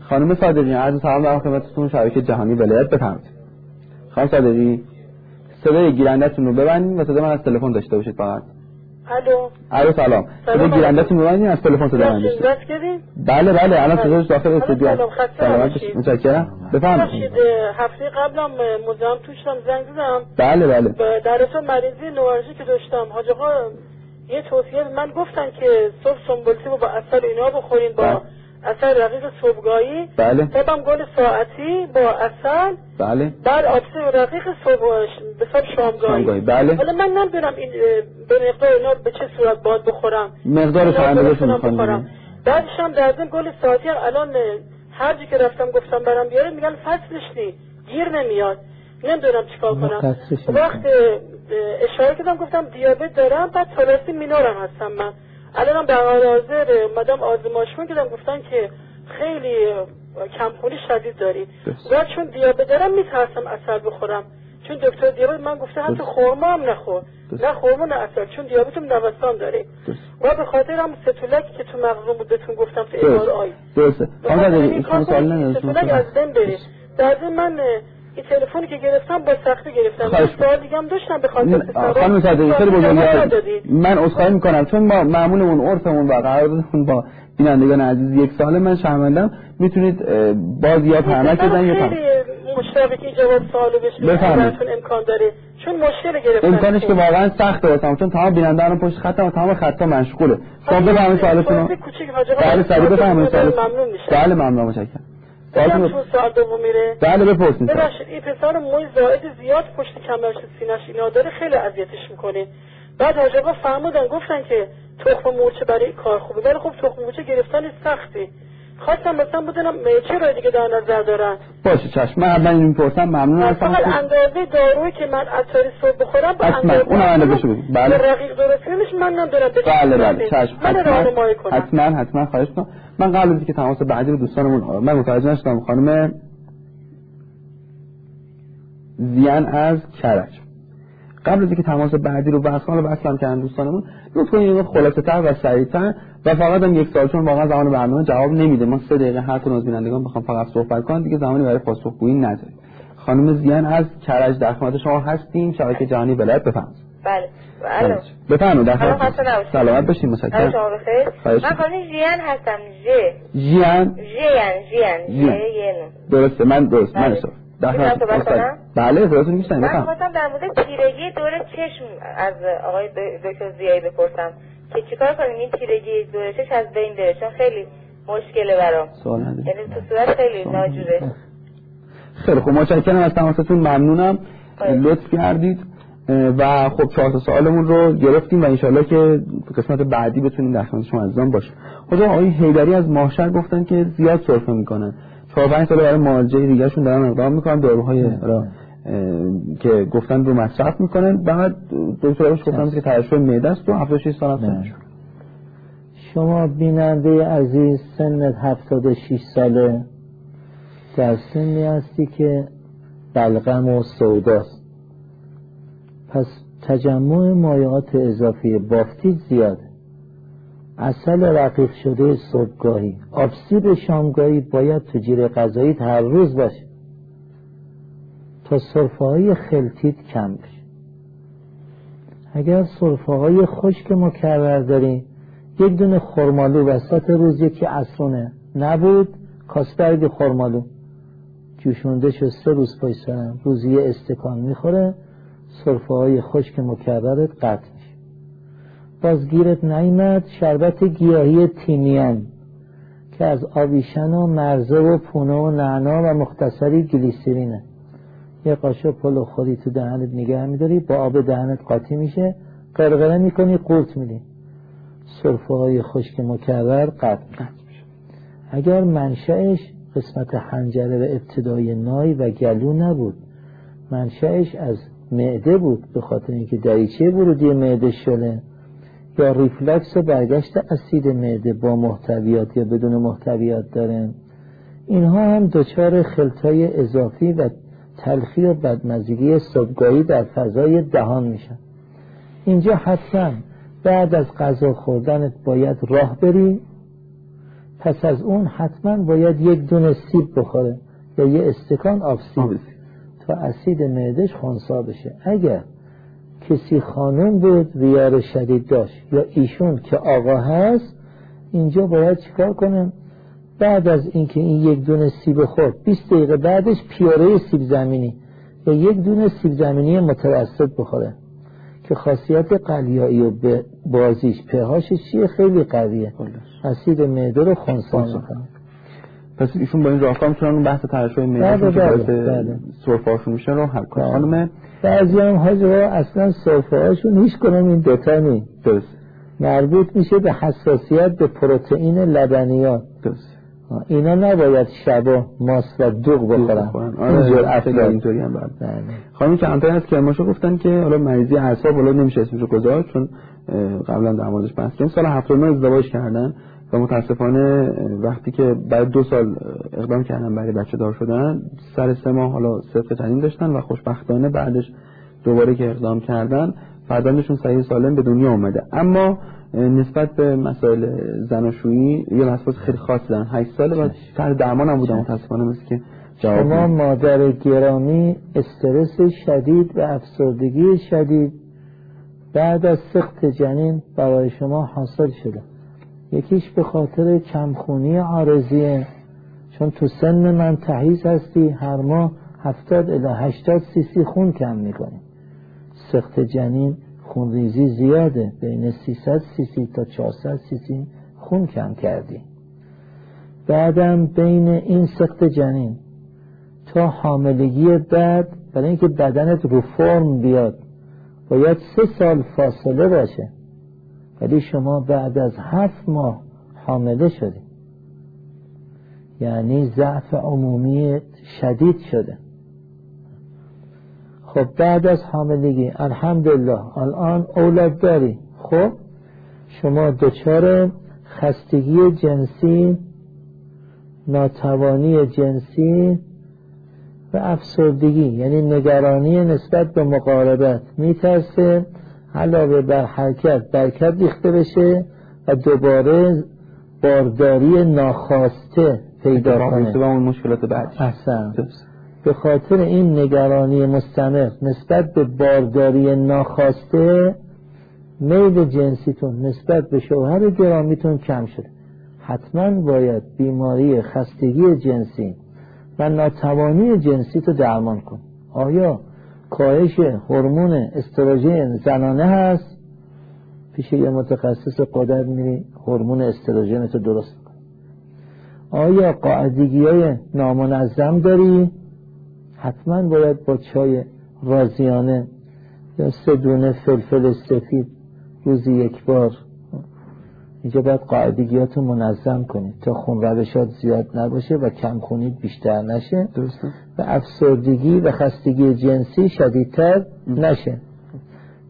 A: خانم صادقی عرض سلام دارم خدمتتون شبکه جهانی ولایت بفرمایید. خانم صادقی صدای گیرندتون رو ببندید و صدا من از تلفن داشته باشید فقط.
E: الو.
A: الو سلام. صدای گیرندتون رو ببندید از تلفن صدا من داشته بله بله الان صداش داخل استودیو
E: سلام
A: متشکرم. بفرمایید.
E: هفته قبلم مزاحم توشم زنگ زدم.
A: بله بله.
E: در مریضی نوارژی که داشتم. حاج آقا یه توصیه من گفتن که صبح سنبولتی رو با اثر اینا بخورین با بله. اصل رقیق صبحگاهی.
A: بله.
E: تبم گل ساعتی با اصل
A: بله.
E: آبسی و رقیق صبح به صبح شامگاهی.
A: بله.
E: حالا من نمی‌دونم این به مقدار اینا به چه صورت باید بخورم.
A: مقدارش اندازه‌شون بخورم.
E: بعدش هم در ضمن گل ساعتی هم الان هر جی که رفتم گفتم برام بیاره میگن فصلش نی گیر نمیاد. نمی‌دونم چیکار کنم. وقت اشاره کردم گفتم دیابت دارم بعد تالسی مینورم هستم من. الان به حال حاضر مدام آزمایش کردم گفتن که خیلی کمخونی شدید دارید و چون دیابت دارم میترسم اثر بخورم. چون دکتر دیابت من گفته حتی خورما هم نخور. نه خورما نه اثر. چون دیابتم نوسان داره. و به خاطر هم ستولکی که تو مغزم بود بهتون گفتم تو ایمار آی
A: درسته.
E: ستولک از دم بره. در من این تلفنی که گرفتم با سختی گرفتم. خواهش سوال دیگه هم داشتم به خاطر
A: خانم صادقی خیلی من عذرخواهی می‌کنم چون ما معمولمون عرفمون و قراردادمون با بینندگان عزیز یک ساله من شرمندم. می‌تونید باز یا پرمک بزنید یا
E: خیلی مشترکی جواب سوالو بشه امکان داره. چون مشکل گرفتن
A: امکانش که واقعا سخته واسم چون تمام بیننده الان پشت خطم و تمام خطا مشغوله شما بفرمایید سوالتون رو. بله سریع بفرمایید بله ممنون متشکرم.
E: بگم تو ساعت دوم میره.
A: بله بپرسید
E: ببخشید این پسر موی زائد زیاد پشت کمرش سینش اینا داره خیلی اذیتش می‌کنه. بعد آقا فهمودن گفتن که تخم مورچه برای کار خوبه. ولی خب تخم مورچه گرفتن سختی خواستم مثلا بدونم چه رای دیگه در نظر دارن؟
A: باشه چشم من اول این پرسم ممنون
E: هستم فقط اندازه داروی که من عطاری صبح بخورم با اندازه
A: اون اندازه شو بله.
E: رقیق درست نمیشه من ندارم
A: بله بله چشم. حتما حتما خواهش کنم من قبل از که تماس بعدی رو دوستانمون من متوجه نشدم خانم زیان از کرج. قبل از اینکه تماس بعدی رو بحث کنم بحث کردن دوستانمون لطفا این خلاصه تر و سریعتر. و فقط هم یک سال چون واقعا زمان برنامه جواب نمیده. ما سه دقیقه هر کدوم از بینندگان بخوام فقط صحبت کنم دیگه زمانی برای پاسخگویی نداریم. خانم زیان از کرج در خدمت شما هستیم. شبکه جهانی ولایت
F: بفرمایید. بله.
A: الو. بفرمایید در سلامت باشید متشکرم.
F: شما بخیر. من خانم جیان هستم. ژ.
A: جیان
F: جیان جیان
A: درسته. من درست. من در بله فراتون میشنم
F: من خواستم در مورد تیرگی دور چشم از آقای دکتر زیایی بپرسم که چیکار کنیم این تیرگی دور چشم از بین بره؟ چون خیلی مشکله برام.
A: سوال
F: یعنی تو صورت خیلی ناجوره.
A: خیلی خوب. متشکرم از تماستون. ممنونم. لطف کردید. و خب چهار سوالمون رو گرفتیم و انشالله که قسمت بعدی بتونیم در خدمت شما عزیزان باشیم. خدا آقای حیدری از ماهشر گفتن که زیاد سرفه می‌کنن چهار پنج سال برای معالجه دیگهشون دارن اقدام می‌کنن داروهای را که گفتن رو مصرف می‌کنن. بعد دکتر آبش گفتن که ترشح معده است و 76 سال هست
B: شما بیننده عزیز سنت 76 ساله در سنی هستی که بلغم و سوداست. پس تجمع مایعات اضافی بافتید زیاده. اصل رقیق شده صبحگاهی. آبسیب شامگاهی باید تو جیر غذایی هر روز باشه. تا صرفه های خلطیت کم بشه. اگر صرفه های خشک مکرر داریم یک دونه خرمالو وسط روز یکی اصرونه نبود؟ کاسبرگ خرمالو. جوشونده شد سه روز پایسرم روزی استکان می‌خوره. صرفه های خشک مکررت قطع بازگیرت نیمد شربت گیاهی تیمیان که از آویشن و مرزه و پونه و نعنا و مختصری گلیسرینه. یه قاشق پلو خوری تو دهنت نگه میداری با آب دهنت قاطی میشه قرقره می‌کنی قورت میدی. صرفه های خشک مکرر قطع میشه. اگر منشأش قسمت حنجره و ابتدای نای و گلو نبود منشأش از معده بود به خاطر اینکه دریچه ورودی معده شله. یا ریفلکس برگشت اسید معده با محتویات یا بدون محتویات دارن. اینها هم دچار خلطای اضافی و تلخی و بدمزگی صبحگاهی در فضای دهان میشن. اینجا حتما بعد از غذا خوردنت باید راه بری. پس از اون حتما باید یک دونه سیب بخوره یا یه استکان آب. سیب تا اسید معدش خونسا بشه. اگر کسی خانم بود ریار شدید داشت. یا ایشون که آقا هست اینجا باید چیکار کنم بعد از اینکه این یک دونه سیب خورد 20 دقیقه بعدش پیاره سیب زمینی یا یک دونه سیب زمینی متوسط بخوره. که خاصیت قلیایی و بازیش پهاشش چیه؟ خیلی قویه. اسید معده رو خونسا. می‌کنه.
A: پس ایشون با این راهکار می‌تونن اون بحث ترشح معده که باعث سرفه‌هاشون میشه رو حل کنن خانم
B: بعضی هم اصلا سرفه‌هاشون هیچ کنم این دوتا نی
A: درست.
B: مربوط میشه به حساسیت به پروتئین لبنیات.
A: درست.
B: اینا نباید شبا ماست و دوغ بخورن.
A: آره اینطوری هم بعد بله. خانم که انتای از کرماشو گفتن که حالا مریضی اعصاب حالا نمیشه اسمشو گذاشت چون قبلا در موردش بحث کردیم. سال 79 ازدواج کردن. و متاسفانه وقتی که بعد دو سال اقدام کردن برای بچه دار شدن سر سه ماه حالا صدق جنین داشتن و خوشبختانه بعدش دوباره که اقدام کردن فرزندشون صحیح سالم به دنیا اومده. اما نسبت به مسائل زناشویی یه مسئله خیلی خاص دارن. 8 ساله و سر درمان هم بودم متاسفانه مثل که
B: شما مادر گرامی استرس شدید و افسردگی شدید. بعد از سخت جنین برای شما حاصل شده. یکیش به خاطر کمخونی عارضیه. چون تو سن من تحیز هستی هر ماه هفتاد الی هشتاد سی سی خون کم می‌کنی. سخت جنین خونریزی زیاده بین 300 سی سی تا 400 سی سی خون کم کردی. بعدم بین این سخت جنین تا حاملگی بعد برای اینکه بدنت رو فرم بیاد باید سه سال فاصله باشه. ولی شما بعد از هفت ماه حامله شدی. یعنی ضعف عمومی شدید شده. خب بعد از حاملگی الحمدلله الان اولاد داری. خب شما دچار خستگی جنسی ناتوانی جنسی و افسردگی یعنی نگرانی نسبت به مقاربت. میترسه علاوه بر حرکت برکت ریخته بشه و دوباره بارداری ناخواسته پیدا کنه.
A: و اون مشکلات بعد
B: احسن. به خاطر این نگرانی مستمر نسبت به بارداری ناخواسته میل جنسیتون نسبت به شوهر گرامیتون کم شده. حتما باید بیماری خستگی جنسی و ناتوانی جنسی تو درمان کن. آیا کاهش هورمون استروژن زنانه هست. پیش یه متخصص قدرت میری هورمون استروژن تو درست کن آیا قاعدگی های نامنظم داری؟ حتما باید با چای رازیانه یا سه دونه فلفل سفید روزی یک بار اینجا باید قاعدگیات رو منظم کنید تا خون روشات زیاد نباشه و کم خونید بیشتر نشه.
A: درسته.
B: و افسردگی و خستگی جنسی شدیدتر نشه.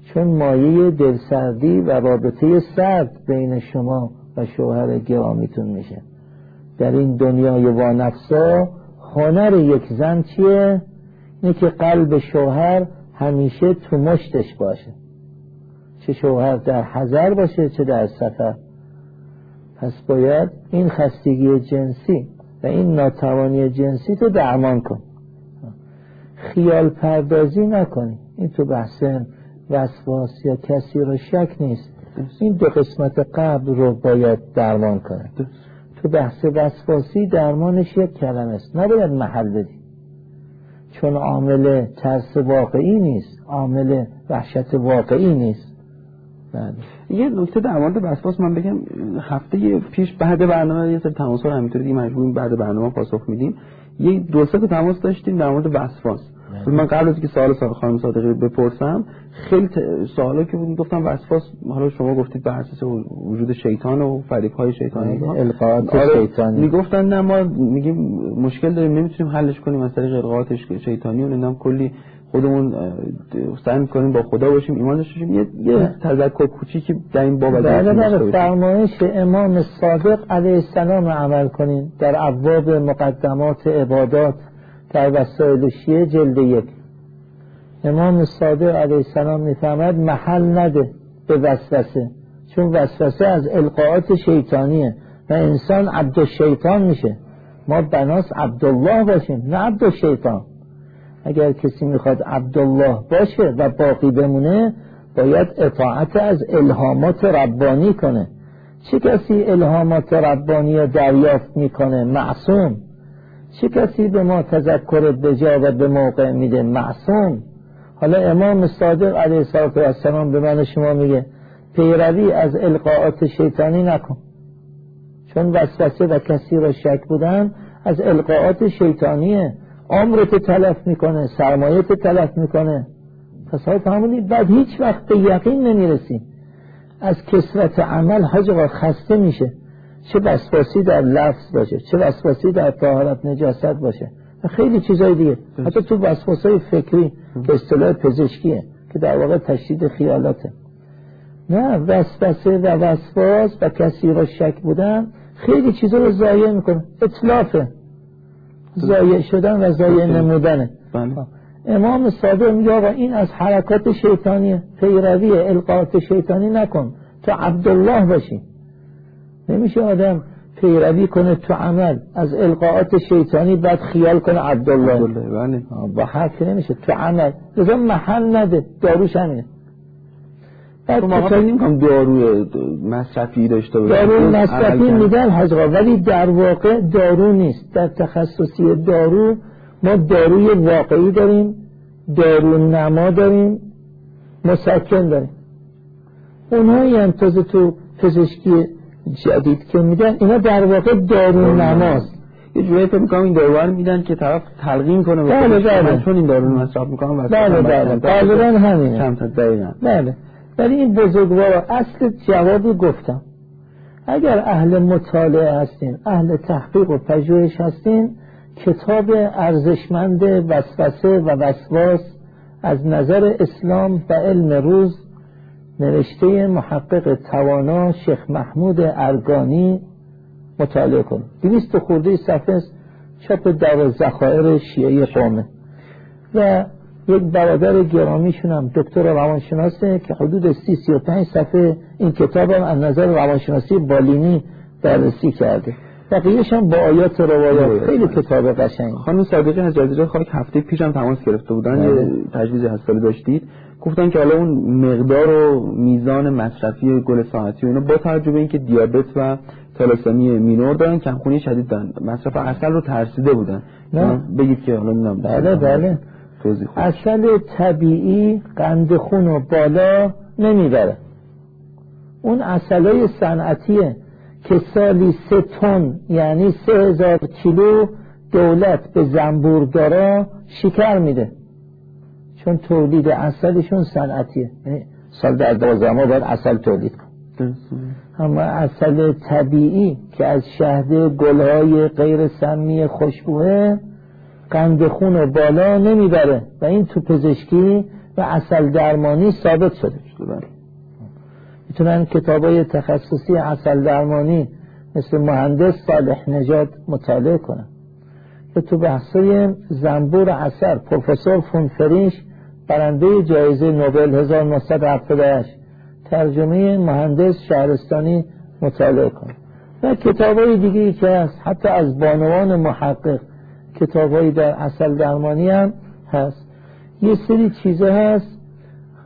B: چون مایه دلسردی و رابطه سرد بین شما و شوهر گرامیتون میشه. در این دنیای وانفسا هنر یک زن چیه؟ اینه که قلب شوهر همیشه تو مشتش باشه. چه شوهر در حضر باشه چه در سفر. پس باید این خستگی جنسی و این ناتوانی جنسی تو درمان کن. خیال پردازی نکنی. این تو بحث وسواس یا کسی رو شک نیست. این دو قسمت قبل رو باید درمان کنه تو بحث وسواسی درمانش یک کلمه است. نباید محل بدی. چون عامل ترس واقعی نیست. عامل وحشت واقعی نیست.
A: بله یه نکته در مورد وسواس من بگم هفته پیش بعد برنامه یه سری تماس ها همینطوری مجبوریم بعد برنامه پاسخ میدیم. یه دو سه تماس داشتیم در مورد وسواس من قبل از که سوال سال خانم صادقی بپرسم خیلی سوالا که بود گفتم وسواس حالا شما گفتید بر اساس وجود شیطان و فریب های شیطانی
B: القاءات آره شیطانی.
A: می‌گفتن نه ما میگیم مشکل داریم نمی‌تونیم حلش کنیم از طریق القاءات شیطانی و نمی‌دونم کلی خودمون سعی می‌کنیم با خدا باشیم ایمان داشته باشیم. یه, یه تذکر کوچیکی در این باب
B: بله بله فرمایش امام صادق علیه السلام عمل کنیم در ابواب مقدمات عبادات در وسایل شیعه جلد یک. امام صادق علیه السلام می‌فهمد محل نده به وسوسه چون وسوسه از القاعات شیطانیه و انسان عبد شیطان میشه. ما بناس عبدالله باشیم نه عبد شیطان اگر کسی می‌خواد عبدالله باشه و باقی بمونه باید اطاعت از الهامات ربانی کنه. چه کسی الهامات ربانی رو دریافت می‌کنه؟ معصوم. چه کسی به ما تذکر بجا و به موقع میده؟ معصوم. حالا امام صادق علیه السلام به من شما میگه پیروی از القاعات شیطانی نکن. چون وسوسه و کسی را شک بودن از القاعات شیطانیه. عمرت تلف می‌کنه سرمایت تلف می‌کنه. پس های فهمونی بعد هیچ وقت به یقین نمی‌رسی. از کسرت عمل حج خسته میشه. چه وسواسی در لفظ باشه چه وسواسی در طهارت نجاست باشه. و خیلی چیزای دیگه. حتی تو وسواسای فکری که اصطلاح پزشکیه که در واقع تشدید خیالاته. نه وسوسه و وسواس و کسی را شک بودن خیلی چیزا رو ضایع می‌کنه. اطلافه. ضایع شدن و ضایع نمودنه. بله. امام صادق میگه آقا این از حرکات شیطانیه پیروی القاعات شیطانی نکن. تو عبدالله باشی. نمیشه آدم پیروی کنه تو عمل. از القاعات شیطانی بعد خیال کنه عبدالله. بله. با حرف نمیشه. تو عمل. لذا محل نده. داروش همینه.
A: ما فکر دارو مصرفی داشته باشه
B: دارو مصرفی میدن حجقا ولی در واقع دارو نیست. در تخصصی دارو ما داروی واقعی داریم دارو نما داریم مسکن داریم. اونهایی هم تازه تو پزشکی جدید که میدن اینا در واقع دارو نماست.
A: یه جوری فکر می‌کنم این دارو میدن که طرف تلقین کنه
B: بله بله.
A: چون این دارو مصرف می‌کنم
B: بله بله. غالبا همینه.
A: چند تا دقیقاً.
B: بله. ولی این بزرگوار اصل جواب گفتم. اگر اهل مطالعه هستین اهل تحقیق و پژوهش هستین کتاب ارزشمند وسوسه و وسواس از نظر اسلام و علم روز نوشته محقق توانا شیخ محمود ارگانی مطالعه کن. دویست خورده صفحه چاپ در زخائر شیعه قومه. و یک برادر گرامیشونم دکتر روانشناسه که حدود سی سی و پنج صفحه این کتاب هم از نظر روانشناسی بالینی بررسی کرده. بقیهش هم با آیات روایات. خیلی کتاب قشنگ.
A: خانم صادقی از جزیره خاک هفته پیشم تماس گرفته بودن. یه بله. تجویز هستالی داشتید. گفتن که حالا اون مقدار و میزان مصرفی گل ساعتی اونو با توجه به اینکه دیابت و تالاسمی مینور دارن کمخونی شدید دارن. مصرف اصل رو ترسیده بودن. نه. بگید که حالا
B: بله بله. اصل طبیعی قند خون و بالا نمی‌بره. اون اصلای صنعتیه که سالی سه تن یعنی سه هزار کیلو دولت به زنبوردارا شکر میده. چون تولید اصلشون صنعتیه. یعنی سال در دوازده ما باید اصل تولید کن اما اصل طبیعی که از شهد گلهای غیر سمی خوشبوه قند خون بالا نمی‌بره و این تو پزشکی و اصل درمانی ثابت شده. می‌تونن کتاب های تخصصی اصل درمانی مثل مهندس صالح نجات مطالعه کنن. که تو بحثای زنبور اثر پروفسور فونفریش برنده جایزه نوبل 1978 ترجمه مهندس شهرستانی مطالعه کنه و کتاب های دیگه که هست حتی از بانوان محقق. کتابهایی در اصل درمانی هم هست. یه سری چیزه هست.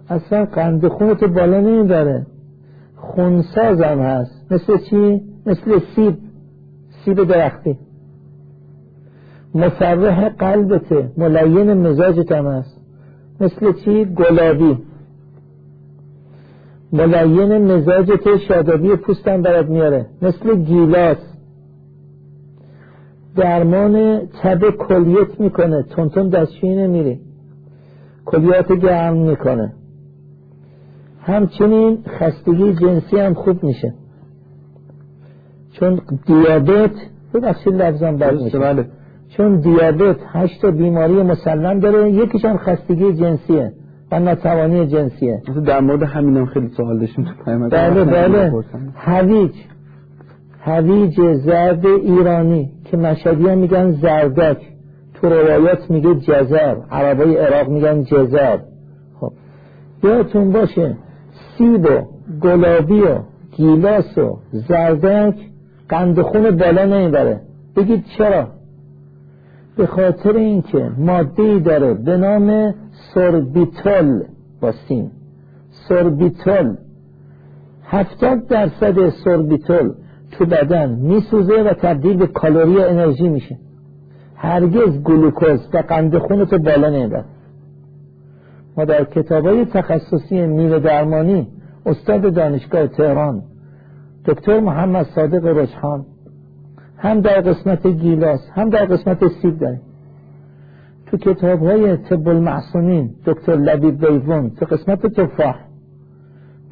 B: اصلا قند خونت بالا نمی‌بره. خونساز هم هست. مثل چی؟ مثل سیب. سیب درختی. مفرح قلبته ملین مزاجت هم هست. مثل چی؟ گلابی. ملین مزاجت شادابی پوستم برات میاره. مثل گیلاس. درمان تب کلیت می‌کنه. تونتون دستشویی نمیری. کلیات گرم می‌کنه. همچنین خستگی جنسی هم خوب میشه. چون دیابت ببخشید لفظم بد میشه. بله. چون دیابت هشت بیماری مسلم داره یکیش هم خستگی جنسیه و نتوانی جنسیه.
A: در مورد همین هم خیلی سوال داشتیم
B: بله بله. هویج هویج زرد ایرانی که مشهدی هم میگن زردک. تو روایات میگه جزر عربای عراق میگن جزر خب یادتون باشه سیب و گلابی و گیلاس و زردک قند خون بالا نمی‌بره. بگید چرا؟ به خاطر اینکه ماده ای داره به نام سوربیتول با سین. سوربیتول. هفتاد درصد سوربیتول تو بدن میسوزه و تبدیل به کالری انرژی میشه. هرگز گلوکوز و قند خون تو بالا نمی‌بره. ما در کتاب های تخصصی میوه درمانی استاد دانشگاه تهران دکتر محمد صادق رجحان هم در قسمت گیلاس هم در قسمت سیب داریم. تو کتاب های طب المعصومین دکتر لبیب بیوون تو قسمت تفاح.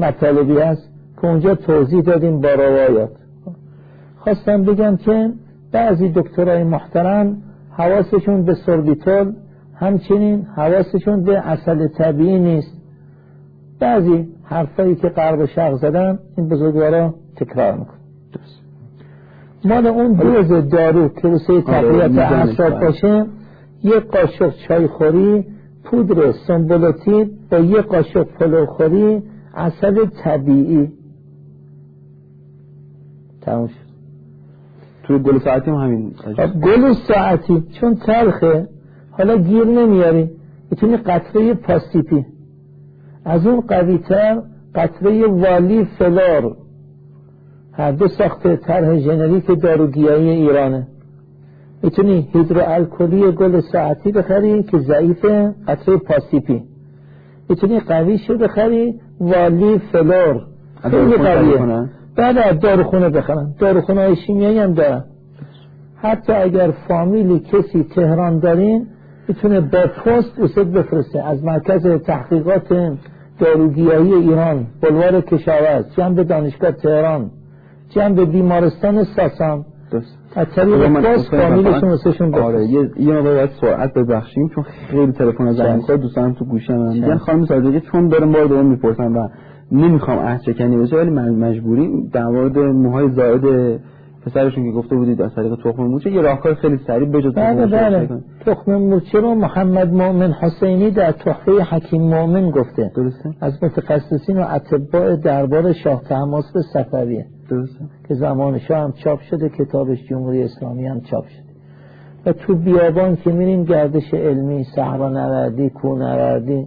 B: مطالبی هست که اونجا توضیح دادیم با روایات. خواستم بگم که بعضی دکترهای محترم حواسشون به سربیتول همچنین حواسشون به اصل طبیعی نیست. بعضی حرفایی که قرب و شرق زدن این بزرگوارا تکرار میکن مال اون دوز دارو که روسه آره، تقویت اعصاب باشه یک قاشق چای خوری پودر سنبولوتید با یک قاشق پلو خوری اصل طبیعی. تموم
A: تو گل ساعتی هم همین
B: خب، گل ساعتی چون تلخه حالا گیر نمیاری. می‌تونی قطره پاستیپی از اون قویتر قطره والی فلار هر دو ساخته طرح ژنریک داروگیایی ایرانه. می‌تونی هیدروالکلی گل ساعتی بخری که ضعیفه قطره پاسیپی می‌تونی قویش بخری والی فلور. خیلی قویه. بعد از داروخونه بخرن. داروخونه های شیمیایی هم دارن. حتی اگر فامیلی کسی تهران دارین می‌تونه با پست رسید بفرسته. از مرکز تحقیقات داروگیایی ایران بلوار کشاورز جنب دانشگاه تهران جنب بیمارستان ساسان. از طریق پست واسهشون
A: آره یه یه باید سرعت ببخشیم چون خیلی تلفن زنگ می‌خواد دوستانم تو گوشم میگن خانم سازگی چون دارم بار دوم می‌پرسن و نمی‌خوام عهد چکنی بشه ولی من مجبوری در مورد موهای زائد پسرشون که گفته بودید از طریق تخم موچه یه راهکار خیلی سریع بجز
B: بله بله. تخم موچه رو محمد مؤمن حسینی در تحفه حکیم مؤمن گفته.
A: درسته؟
B: از متخصصین و اتباع دربار شاه تحماس به صفویه.
A: درسته.
B: که زمان شاه هم چاپ شده کتابش جمهوری اسلامی هم چاپ شده. و تو بیابان که میریم گردش علمی صحرا نوردی کو نوردی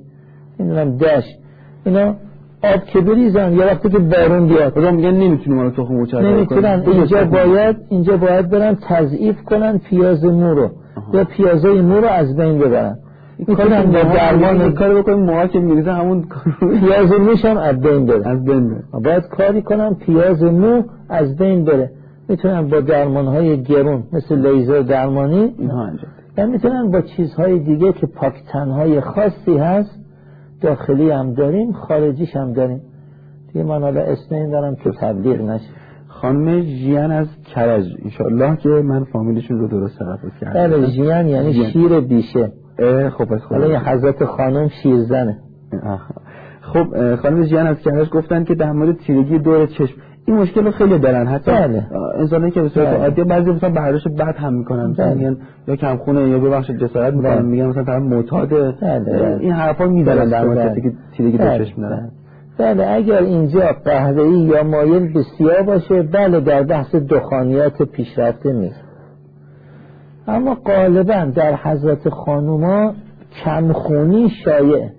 B: این دشت. اینا آب که بریزن یه وقتی که بارون بیاد.
A: خدا میگن نمی‌تونیم رو تخم موچه
B: نمی‌تونن. اینجا باید اینجا باید برن تضعیف کنن پیاز مو رو. یا پیازای مو رو از بین ببرن.
A: می‌کنن با درمان کار بکنیم. موها که میریزه همون
B: پیاز موش هم از بین بره.
A: از بین بره.
B: باید کاری کنن پیاز مو از بین بره. می‌تونن با درمان های گرون مثل لیزر درمانی یا می‌تونن با چیزهای دیگه که پاکتنهای خاصی هست داخلی هم داریم خارجیش هم داریم. دیگه من حالا اسم دارم که تبلیغ نشه.
A: خانم جیان از کرج انشالله که من فامیلشون رو درست تلفظ کردم.
B: بله جیان یعنی جیان. شیر بیشه.
A: خب
B: حالا یه حضرت خانم شیرزنه.
A: خب خانم جیان از کرج گفتن که در مورد تیرگی دور چشم. این مشکل رو خیلی دارن. حتی
B: بله.
A: انسانی که به صورت بله. عادی بعضی مثلا بهرش بد هم می‌کنن. مثلا میگن یا کم خونه یا ببخشید جسارت می‌کنن. بله. میگن مثلا طرف معتاد.
B: بله.
A: این حرفا می‌ذارن در مورد که تیرگی دو چشم دارن
B: بله. اگر اینجا قهوه‌ای یا مایل به سیاه باشه بله در بحث دخانیات پیشرفته نیست. اما غالبا در حضرت خانوما کمخونی شایع.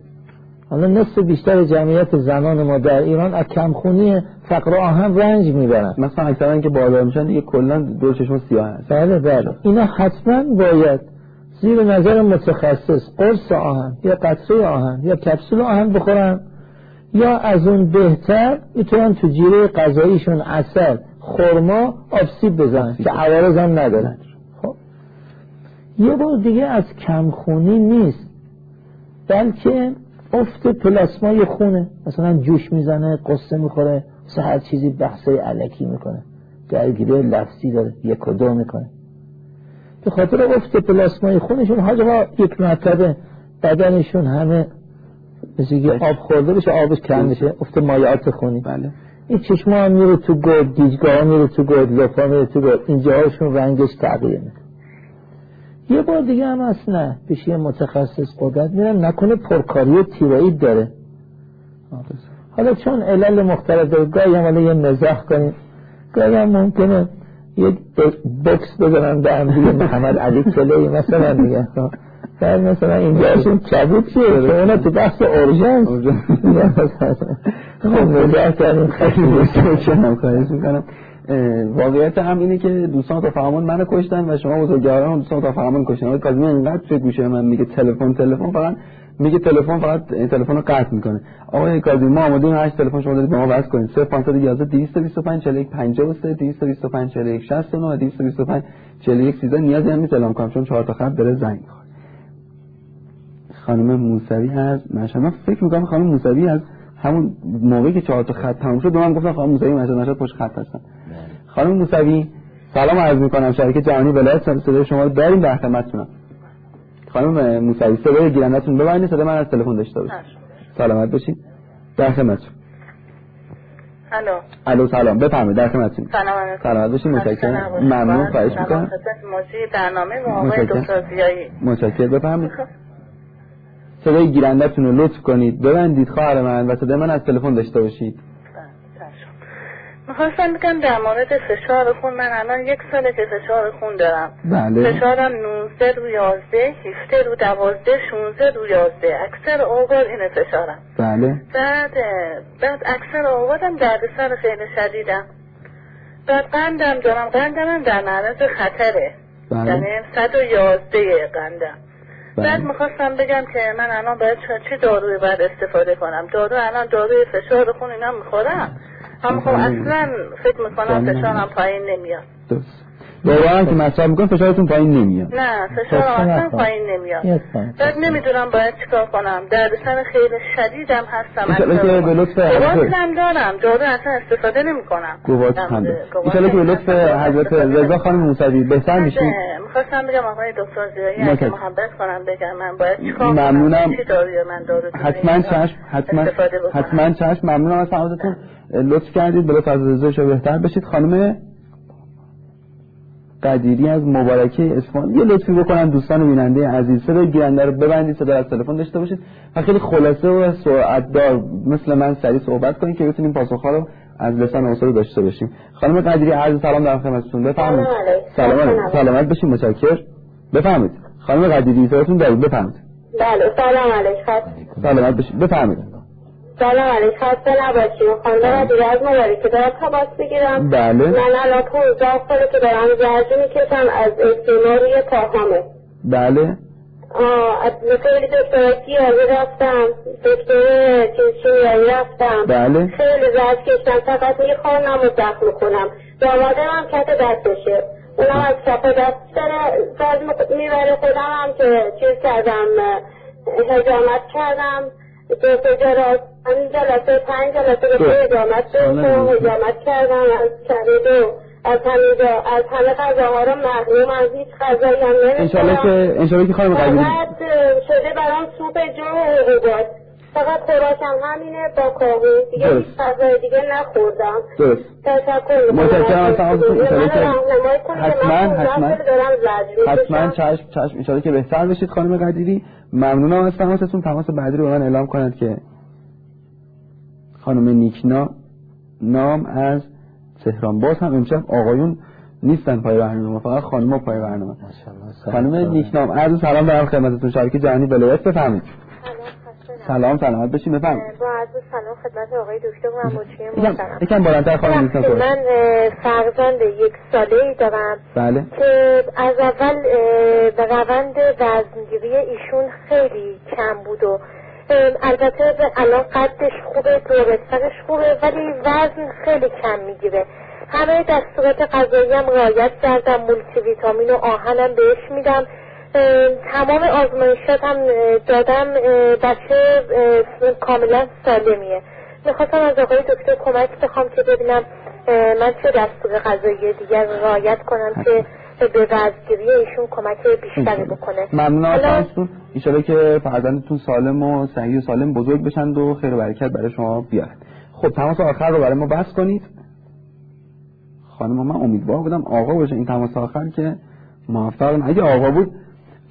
B: حالا نصف بیشتر جمعیت زنان ما در ایران از کمخونی فقر آهن رنج می‌برن.
A: مثلا اکثرا که بالا میشن دیگه کلا دو چشم سیاه هست.
B: بله بله. اینا حتما باید زیر نظر متخصص قرص آهن یا قطره آهن یا کپسول آهن بخورن یا از اون بهتر می‌تونن تو جیره غذاییشون اصل خرما آبسیب بزنن که عوارض هم ندارن خب. یه بار دیگه از کمخونی نیست بلکه افت پلاسمای خونه. مثلا جوش می‌زنه قصه می‌خوره هر چیزی بحثه علکی می‌کنه. درگیری لفظی داره یک و دو می‌کنه. به خاطر افت پلاسمای خونشون حاجه یک مرتبه بدنشون همه مثل آب خورده بشه آبش کم میشه افت مایعات خونی.
A: بله.
B: این چشما هم میره تو گرد دیجگاه میره تو گرد لفا میره تو گرد. اینجاهاشون رنگش تغییر می‌کنه. یه بار دیگه هم هست نه. پیش یه متخصص قدرت میرن نکنه پرکاری تیروئید داره. حالا چون علل مختلف داره گاهی هم یه مزاح کنیم. گاهی هم ممکنه یه بکس بزنن به هم دیگه. محمد علی کلی مثلا دیگه. بعد مثلا اینجاشون کبود چیه؟ اونا تو بحث اورژنس خب نگاه کردیم. خیلی
A: بسیار خواهش می‌کنم واقعیت هم اینه که دوستان تا فرمان منو کشتن و شما بزرگواران هم دوستان تا فرمان کشتن. آقای کاظمی اینقدر توی گوشه من میگه تلفن تلفن فقط میگه تلفن فقط تلفن رو قطع می‌کنه. آقای کاظمی ما آماده هشت تلفن شما دارید به ما وصل کنید. 0511 225 41 53 225 41 69 225 41 13 نیازی هم نیست اعلام کنم چون چهار تا خط داره زنگ می‌خوره. خانم موسوی هست. من شما فکر می‌کنم خانم موسوی از همون موقعی که چهار تا خط تموم شد من گفتم خانم موسوی مشهد مشهد پشت خط هستن. خانم موسوی سلام عرض می‌کنم. شرکت جهانی ولایت صدای شما رو داریم در خدمتتونم. خانم موسوی صدای گیرندتون ببینید صدای من از تلفن داشته باشید. سلامت باشید. در خدمتتون.
F: الو.
A: الو سلام. بفرمایید در خدمتتون.
F: سلام
A: سلامت باشید. متشکرم. ممنون خواهش می‌کنم.
F: مجری برنامه و آقای دکتر زیایی.
A: متشکرم. بفرمایید. صدای گیرندتون رو لطف کنید. ببندید خواهر من و صدای من از تلفن داشته باشید.
F: می‌خواستم بگم در مورد فشار خون من الان یک ساله که فشار خون دارم.
A: بله.
F: فشارم 19 رو 11 17 رو 12 16 رو 11 اکثر اوقات اینه فشارم.
A: بله.
F: بعد بعد اکثر اوقاتم درد سر خیلی شدیدم. بعد قندم دارم. قندم در معرض خطره.
A: بله.
F: یعنی 111 قندم.
A: بله.
F: بعد می‌خواستم بگم که من الان باید چه داروی باید استفاده کنم؟ دارو الان داروی فشار خون اینا می‌خورم. هم خب اصلا فکر می‌کنم فشارم پایین نمیاد.
A: درست. واقعا که مصرف می‌کنم فشارتون پایین نمیاد.
F: نه فشارم اصلا پایین نمیاد. بعد نمی‌دونم باید چیکار کنم. درد سر خیلی شدیدم هستم.
A: که به لطف
F: گواتم دارم. دارو اصلا استفاده نمی‌کنم.
A: گوات هم که به لطف حضرت رضا خانم موسوی بهتر میشین.
F: می‌خواستم بگم آقای دکتر زیایی محبت کنم بگم من. باید چیکار کنم؟
A: ممنونم. حتما چشم حتما حتما چشم. ممنونم از سعادتتون لطف کردید. به لطف از بهتر بشید. خانم قدیری از مبارکه اصفهان. یه لطفی بکنن دوستان بیننده عزیز صدای گیرنده رو ببندید صدا از تلفن داشته باشید و خیلی خلاصه و سرعت دار مثل من سریع صحبت کنید که بتونیم پاسخ رو از لسان اصول داشته باشیم. خانم قدیری عرض سلام در خدمتتون. بفرمایید. سلام سلامت باشید متشکر. بفرمایید. خانم قدیری صداتون دارید بفرمایید.
F: بله سلام علیکم.
A: سلامت باشید بفرمایید.
F: سلام علیکم خسته نباشید خانم دیگه از مبارکه دارم تماس بگیرم
A: بله.
F: من الان 15 ساله که دارم زرجی می‌کشم از استیماری تاهمه
A: بله.
F: آه خیلی دکترکی آزی رفتم. دکتر چیزشیمیایی رفتم.
A: بله.
F: خیلی زرج کشتم فقط می‌خوانم و زخم می‌کنم. دامادم هم کت دستشه اونم از کف دست داره. ساز می‌بره. خودم هم که چیز کردم هجامت کردم. همین جلسه پنج جلسه به هجامت داشتم هجامت کردم از شرید و از همه از همه غذاها رو محروم از هیچ غذایی هم نمی‌خورم.
A: انشالله که انشالله که خانم قدیری
F: فقط شده برام سوپ جو و حبوبات فقط خوراکم همینه با کاهو دیگه هیچ غذای دیگه نخوردم.
A: درست.
F: تشکر
A: متشکرم از حتما حتما. حتما. چشم چشم انشالله که بهتر بشید خانم قدیری. ممنونم از تماستون. تماس بعدی رو به من اعلام کنند که خانم نیکنا نام از تهران. باز هم امشب آقایون نیستن پای برنامه فقط خانم پای برنامه. خانم نیکنام عرض سلام دارم خدمتتون. شرکت جهانی ولایت بفرمایید. سلام سلامت بشین بفرمایید
F: با عرض سلام خدمت آقای دکتر محمودچی محترم.
A: یکم بالاتر خانم
F: من فرزند یک ساله ای دارم
A: بله.
F: که از اول به روند وزنگیری ایشون خیلی کم بود و البته الان قدش خوبه دورسترش خوبه ولی وزن خیلی کم می‌گیره. همه دستورات غذایی هم رعایت کردم مولتی ویتامین و آهنم بهش میدم. تمام آزمایشات هم دادم بچه کاملا سالمیه. می‌خواستم از آقای دکتر کمک بخوام که ببینم من چه دستور غذایی دیگر رعایت کنم که به وزگیری ایشون کمک بیشتری بکنه.
A: ممنون از ایشالا که فرزندتون سالم و صحیح و سالم بزرگ بشند و خیر و برکت برای شما بیارد خب تماس آخر رو برای ما بس کنید. خانم من امیدوار بودم آقا باشه این تماس آخر که موفق اگه آقا بود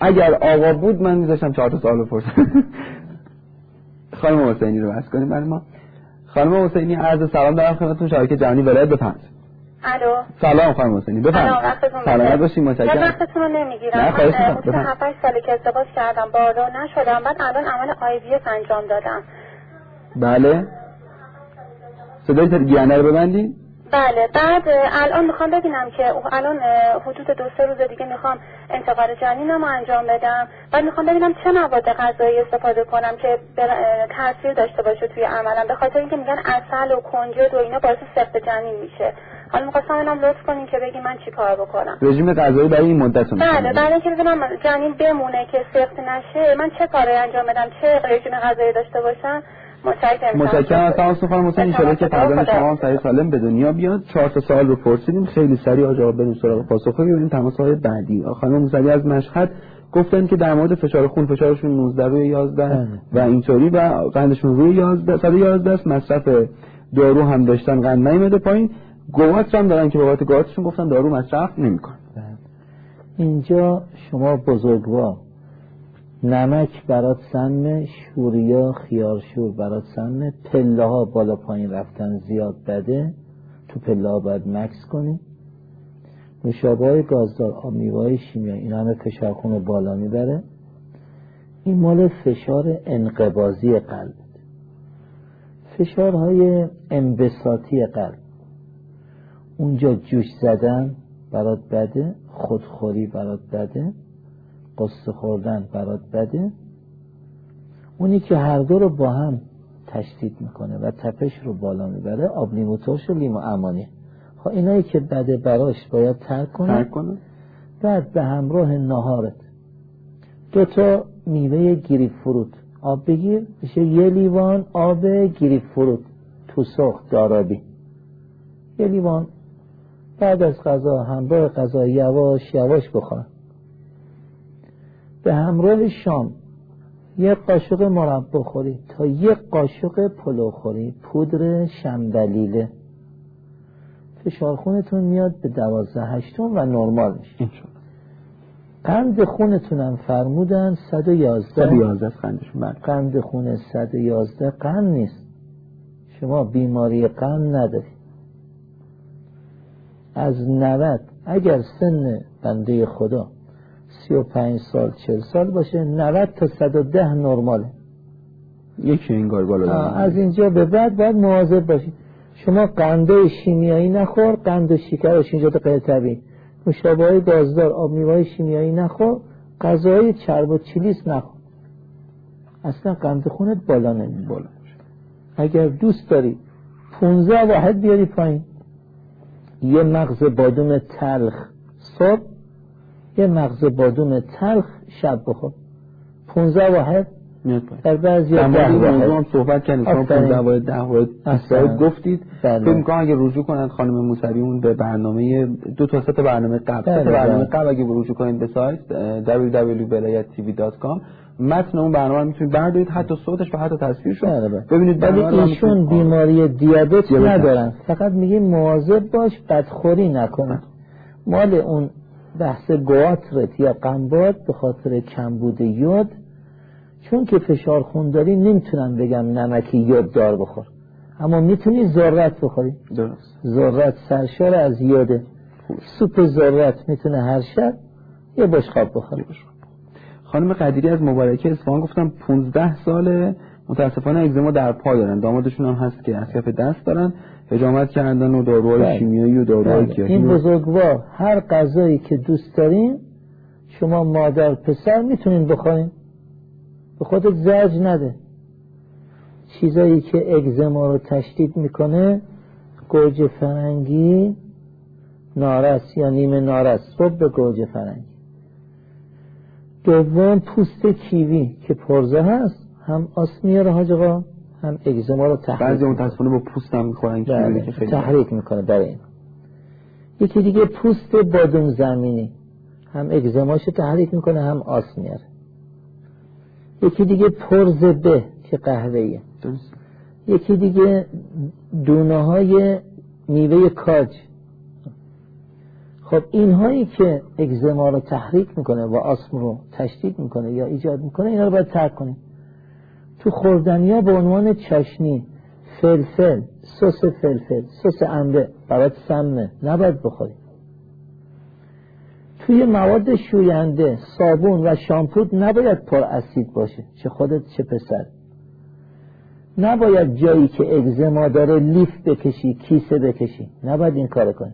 A: اگر آقا بود من میذاشتم چهار تا سوال بپرسم خانم حسینی رو بس کنیم برای ما. خانم حسینی عرض سلام دارم خدمتتون. شرکت جهانی ولایت بفرمایید.
F: الو.
A: سلام خانم حسینی بفرمایید. سلامت باشید متشکرم.
F: وقتتون رو نمی‌گیرم. نه
A: خواهش
F: می‌کنم. 7 سالی که ازدواج کردم بالا نشدم. بعد الان عمل آی وی انجام دادم.
A: بله. صدای گیانه رو ببندین.
F: بله بعد الان می‌خوام ببینم که الان حدود دو سه روز دیگه می‌خوام انتقال جنینم رو انجام بدم. بعد می‌خوام ببینم چه مواد غذایی استفاده کنم که تاثیر داشته باشه توی عملم به خاطر اینکه میگن اصل و کنجد و اینا باعث سخت جنین میشه. حالا می‌خواستم اینم لطف کنین که بگی من چی کار بکنم.
A: رژیم غذایی برای این مدت
F: بله برای اینکه ببینم جنین بمونه که سخت نشه من چه کاری انجام بدم؟ چه رژیم غذایی داشته باشم؟
A: متشکرم. از تماس خانم حسین ان که فرزند شما هم صحیح سالم به دنیا بیاد. چهار تا سوال رو پرسیدیم. خیلی سریع آجا بریم سراغ پاسخ. ببینیم تماس های بعدی. خانم موسوی از مشهد گفتن که در مورد فشار خون فشارشون 19 روی 11 بله. و اینطوری و قندشون روی 11 111 است. مصرف دارو هم داشتن. قند نیومده پایین. گوات هم دارن که بابت گواتشون گفتن دارو مصرف نمیکن بله.
B: اینجا شما بزرگوار. نمک برات سمه شوریا خیارشور برات سمه پله ها بالا پایین رفتن زیاد بده. تو پله ها باید مکس کنی. نوشابه های گازدار آب میوه شیمیایی این همه فشار بالا می‌بره. این مال فشار انقبازی قلب. فشارهای انبساطی قلب. اونجا جوش زدن برات بده خودخوری برات بده. قصه خوردن برات بده. اونی که هر دو رو با هم تشدید می‌کنه و تپش رو بالا می‌بره آب لیمو ترش و لیمو امانی. خب اینایی که بده براش باید ترک کنه,
A: ترک کنه.
B: بعد به همراه نهارت دو تا میوه گریف فروت آب بگیر. میشه یه لیوان آب گریف فروت تو سخت دارابی. یه لیوان بعد از غذا همراه غذا یواش یواش بخور. به همراه شام. یک قاشق مربا خوری. تا یک قاشق پلو خوری. پودر شمدلیله فشار خونتون میاد به دوازده هشتون و نرمال میشه. قند خونتونم فرمودن 111
A: 111 قندشون
B: بله. قند خون 111 قند نیست. شما بیماری قند نداری از 90 اگر سن بنده خدا سی و پنج سال چل سال باشه 90 تا 110 نرماله.
A: یکی این بالا
B: از اینجا به بعد باید مواظب باشید شما قنده شیمیایی نخور قند شکرش اینجا غیر طبیعی مشابه های گازدار آب میوه شیمیایی نخور غذای چرب و چلیس نخور. اصلا قند خونت بالا نمی بالا اگر دوست داری 15 واحد بیاری پایین. یه مغز بادوم تلخ صبح یه مغز بادوم تلخ شب بخور. 15 واحد. در بعضی
A: هم صحبت کردیم. شما 15 واحد 10 واحد گفتید.
B: بله.
A: فکر می‌کنم اگه رجوع کنند خانم موسوی اون به برنامه دو تا سه برنامه قبل سه بله، برنامه بله. قبل اگه رجوع کنید به سایت www.belayat.tv.com متن اون برنامه رو می‌تونید بردارید. حتی صوتش و حتی تصویرش
B: رو
A: ببینید.
B: ولی ایشون بیماری دیابت ندارن. فقط میگه مواظب باش بدخوری نکنه. مال اون بحث گواترت یا قنبات به خاطر کمبود یود. چون که فشار خون داری نمی‌تونم بگم نمکی یود دار بخور. اما می‌تونی ذرت بخوری.
A: درست.
B: ذرت سرشار از یوده سوپ ذرت می‌تونه هر شب یه بشقاب بخوری.
A: خانم قدیری از مبارکه اصفهان گفتم 15 ساله. متاسفانه اگزما در پا دارن. دامادشون هم هست که از کف دست دارن. حجامت کردن و داروهای بله. شیمیایی و داروهای
B: بله. این بزرگوار هر غذایی که دوست دارین شما مادر پسر می‌تونین بخورین. به خودت زرج نده. چیزایی که اگزما رو تشدید می‌کنه گوجه فرنگی نارس یا نیمه نارس. صبح به گوجه فرنگی. دوم پوست کیوی که پرزه هست هم آس میاره حاج هم اگزما رو تحریک
A: بعضی متاسفانه با پوست هم می‌خورن
B: بله. که تحریک می‌کنه برای این. یکی دیگه پوست بادوم زمینی. هم اگزماشو تحریک می‌کنه هم آس میاره. یکی دیگه پرز به که قهوهیه یکی دیگه دونه های میوه کاج. خب اینهایی که اگزما رو تحریک می‌کنه و آسم رو تشدید می‌کنه یا ایجاد می‌کنه اینا رو باید ترک کنیم. تو خوردنیا به عنوان چاشنی فلفل سس فلفل سس انبه برات سمه نباید بخوری. توی مواد شوینده صابون و شامپو نباید پر اسید باشه چه خودت چه پسر. نباید جایی که اگزما داره لیف بکشی کیسه بکشی. نباید این کار کنی.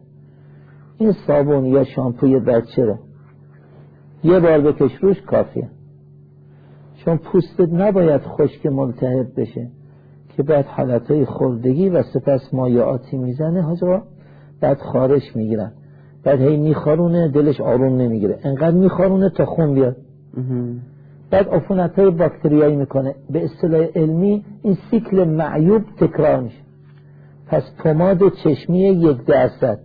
B: این صابون یا شامپوی بچه رو یه بار بکش روش کافیه. چون پوستت نباید خشک ملتهب بشه که بعد حالتهای خوردگی و سپس مایعاتی می‌زنه حاجا بعد خارش می‌گیرن بعد هی میخارونه دلش آروم نمی‌گیره. انقدر میخارونه تا خون بیاد. بعد عفونت های باکتریایی می‌کنه. به اصطلاح علمی این سیکل معیوب تکرار میشه. پس پماد چشمی یک درصد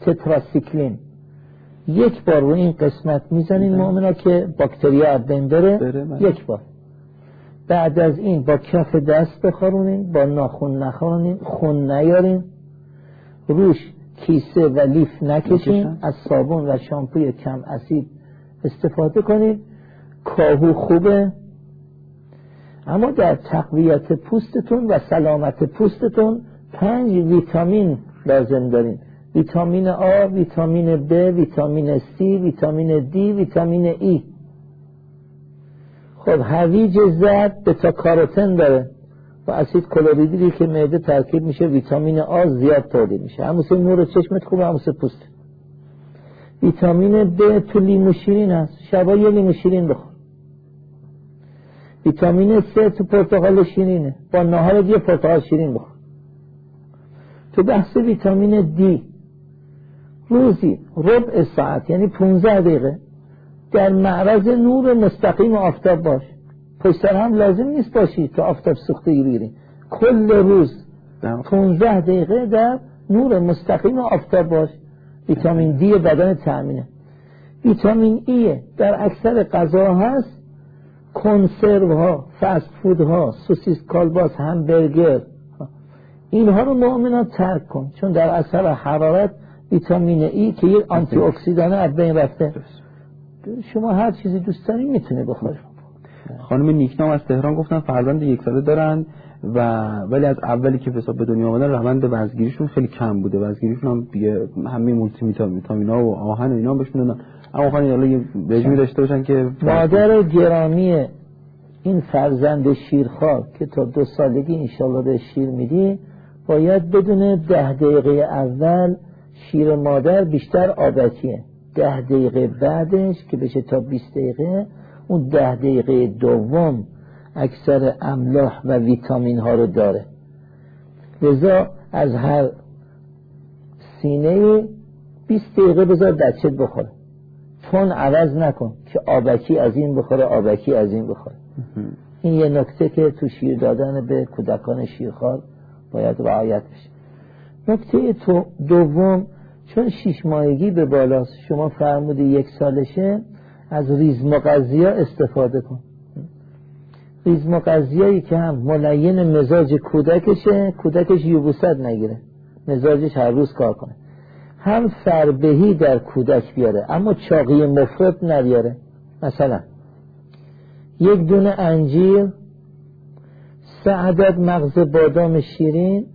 B: تتراسیکلین. یک بار رو این قسمت می‌زنین مؤمنا که باکتریا بین بره. بله. یک بار. بعد از این با کف دست بخارونین با ناخون نخارونین خون نیارین روش کیسه و لیف نکشین از صابون و شامپوی کم اسید استفاده کنید کاهو خوبه. اما در تقویت پوستتون و سلامت پوستتون پنج ویتامین لازم دارین ویتامین آ، ویتامین ب، ویتامین C، ویتامین دی، ویتامین ای. خب هویج زرد بتا کاروتن داره و اسید کلوریدی که معده ترکیب میشه ویتامین آ زیاد تولید میشه. هموسه نور چشمت خوبه هموسه پوست. ویتامین ب تو لیمو شیرین هست. شبا یه لیمو شیرین بخور. ویتامین س تو پرتقال شیرینه. با نهار یه پرتقال شیرین بخور. تو بحث ویتامین دی. روزی ربع ساعت یعنی 15 دقیقه. در معرض نور مستقیم آفتاب باش. پشت هم لازم نیست باشی که آفتاب سوختگی بگیری کل روز 15 دقیقه در نور مستقیم آفتاب باش. ویتامین دی بدن تأمینه. ویتامین ای در اکثر غذا هست. کنسرو ها فست فود ها سوسیس کالباس همبرگر. اینها رو مؤمنان ترک کن. چون در اثر حرارت ویتامین ای که یک آنتی اکسیدانه از بین رفته. شما هر چیزی دوست دارین می‌تونه بخوره
A: خانم نیکنام از تهران گفتن فرزند یک ساله دارن و ولی از اولی که حساب به دنیا آمدن روند وزگیریشون خیلی کم بوده. وزگیریشون هم دیگه همه مولتی ویتامینا و آهن و اینا بهشون دادن. اما خانم حالا یه رژیمی داشته باشن که
B: مادر گرامی این فرزند شیرخوار که تا دو سالگی انشالله به شیر میدی باید بدون ده دقیقه اول شیر مادر بیشتر عادتیه ده دقیقه بعدش که بشه تا 20 دقیقه اون ده دقیقه دوم اکثر املاح و ویتامین ها رو داره. لذا از هر سینه 20 دقیقه بذار بچه بخوره. تون عوض نکن که آبکی از این بخوره آبکی از این بخوره. این یه نکته که تو شیر دادن به کودکان شیرخوار باید رعایت بشه. نکته تو دوم چون شیش ماهگی به بالاست شما فرمودی یک سالشه از ریز ها استفاده کن. ریز هایی که هم ملین مزاج کودکشه کودکش یوبوست نگیره. مزاجش هر روز کار کنه. هم فربهی در کودک بیاره اما چاقی مفرد نریاره مثلا یک دونه انجیر سه عدد مغز بادام شیرین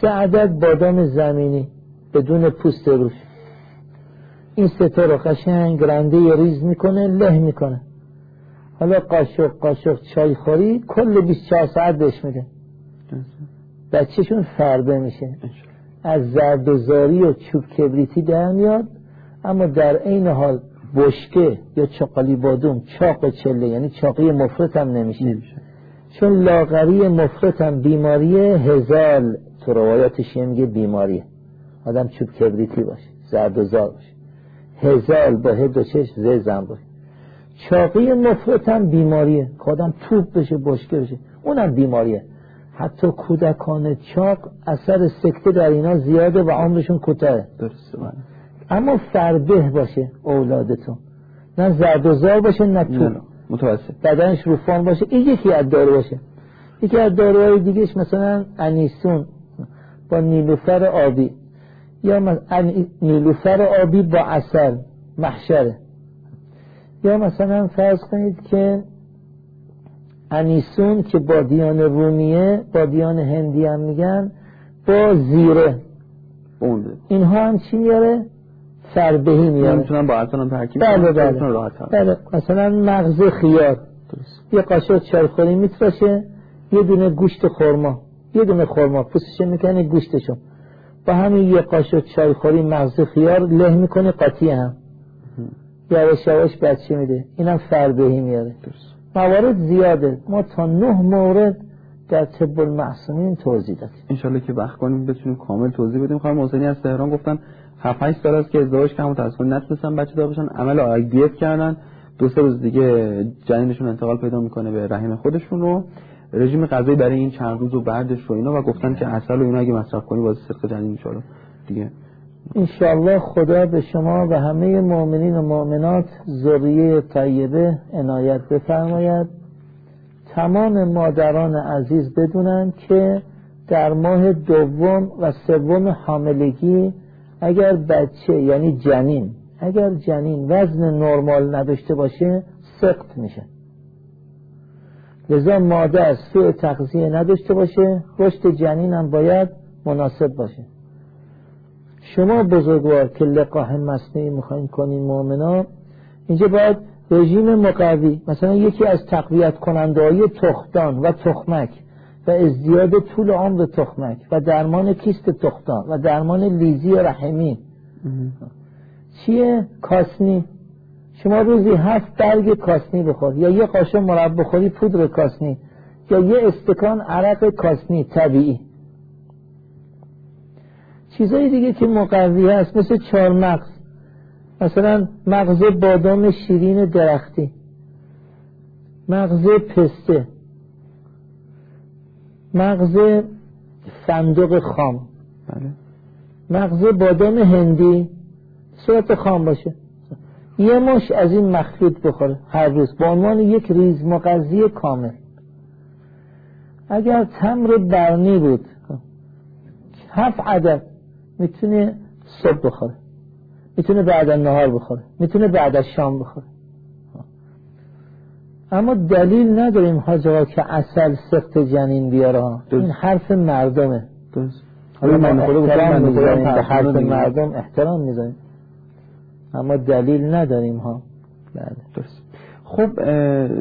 B: سه عدد بادام زمینی بدون پوست روش. این ستا رو قشنگ رنده ریز می‌کنه له می‌کنه. حالا قاشق قاشق چای خوری کل 24 ساعت بهش میده. بچهشون فربه میشه. از زرد و زاری و چوب کبریتی در میاد اما در عین حال بشکه یا چاقالی بادوم چاق چله یعنی چاقی مفرط هم نمیشه, چون لاغری مفرط هم بیماری هزال تو روایاتش میگه بیماریه. آدم چوب کبریتی باشه زرد و زار باشه. هزال با هد و چش زم باشه. چاقی مفرط هم بیماریه. که آدم توپ بشه بشکه بشه. اونم بیماریه. حتی کودکان چاق اثر سکته در اینا زیاده و عمرشون کوتاه درسته بله. اما فربه باشه اولادتون. نه زرد و زار باشه نه توپ.
A: متوسط.
B: بدنش روفان باشه. این یکی از دارو باشه یکی از داروهای دیگهش مثلا انیسون. با نیلوفر آبی. یا نیلوفر آبی با اثر محشره. یا مثلا فرض کنید که انیسون که بادیان رومیه بادیان هندی هم میگن با زیره.
A: بونده
B: اینها هم چی میاره؟ فربهی میاره.
A: می‌تونن با اصلا ترکیب
B: بله بله. بله. مثلا مغز خیار. یه قاشق چایخوری میتراشه یه دونه گوشت خورما یه دونه خورما پوستش می‌کنه گوشتشو. با همین یه قاشق چایخوری مغز خیار له می‌کنه قاطی هم. یواش یواش بچه میده. اینم فربهی میاره. موارد زیاده. ما تا نه مورد در طب المعصومین توضیح دادیم.
A: انشالله که وقت کنیم بتونیم کامل توضیح بدیم. خانم حسینی از تهران گفتن 7 8 سال است که ازدواج کردن متأسفانه نتونستن بچه دار بشن عمل آی کردن. دو سه روز دیگه جنینشون انتقال پیدا می‌کنه به رحم خودشون رو. رژیم غذایی برای این چند روز و بعدش و اینا و گفتن که اصل و اینا اگه مصرف کنی واسه صدق جنین میشه. دیگه.
B: انشاءالله خدا به شما و همه مؤمنین و مؤمنات ذریه طیبه عنایت بفرماید. تمام مادران عزیز بدونن که در ماه دوم و سوم حاملگی اگر بچه یعنی جنین اگر جنین وزن نرمال نداشته باشه سخت میشه. لذا مادر سوء تغذیه نداشته باشه رشد جنین هم باید مناسب باشه. شما بزرگوار که لقاح مصنوعی می‌خواین کنین مؤمنا اینجا باید رژیم مقوی مثلا یکی از تقویت کننده های تختان و تخمک و ازدیاد طول عمر تخمک و درمان کیست تختان و درمان لیزی رحمی. چیه؟ کاسنی. شما روزی هفت برگ کاسنی بخور یا یه قاشق مرب بخوری پودر کاسنی یا یه استکان عرق کاسنی طبیعی. چیزایی دیگه که مقوی هست مثل چهار مغز. مثلا مغز بادام شیرین درختی مغز پسته مغز صندوق خام
A: بله.
B: مغز بادام هندی صورت خام باشه. یه مش از این مخلوط بخوره هر روز. با عنوان یک ریز مغذی کامل. اگر تمر برنی بود هفت عدد می‌تونه صبح بخوره. می‌تونه بعد نهار بخوره. می‌تونه بعد از شام بخوره. اما دلیل نداریم حاجا که اصل سخت جنین بیاره. این حرف مردمه. حالا من احترام به حرف مردم احترام می‌ذاریم. اما دلیل نداریم ها.
A: بله درست. خب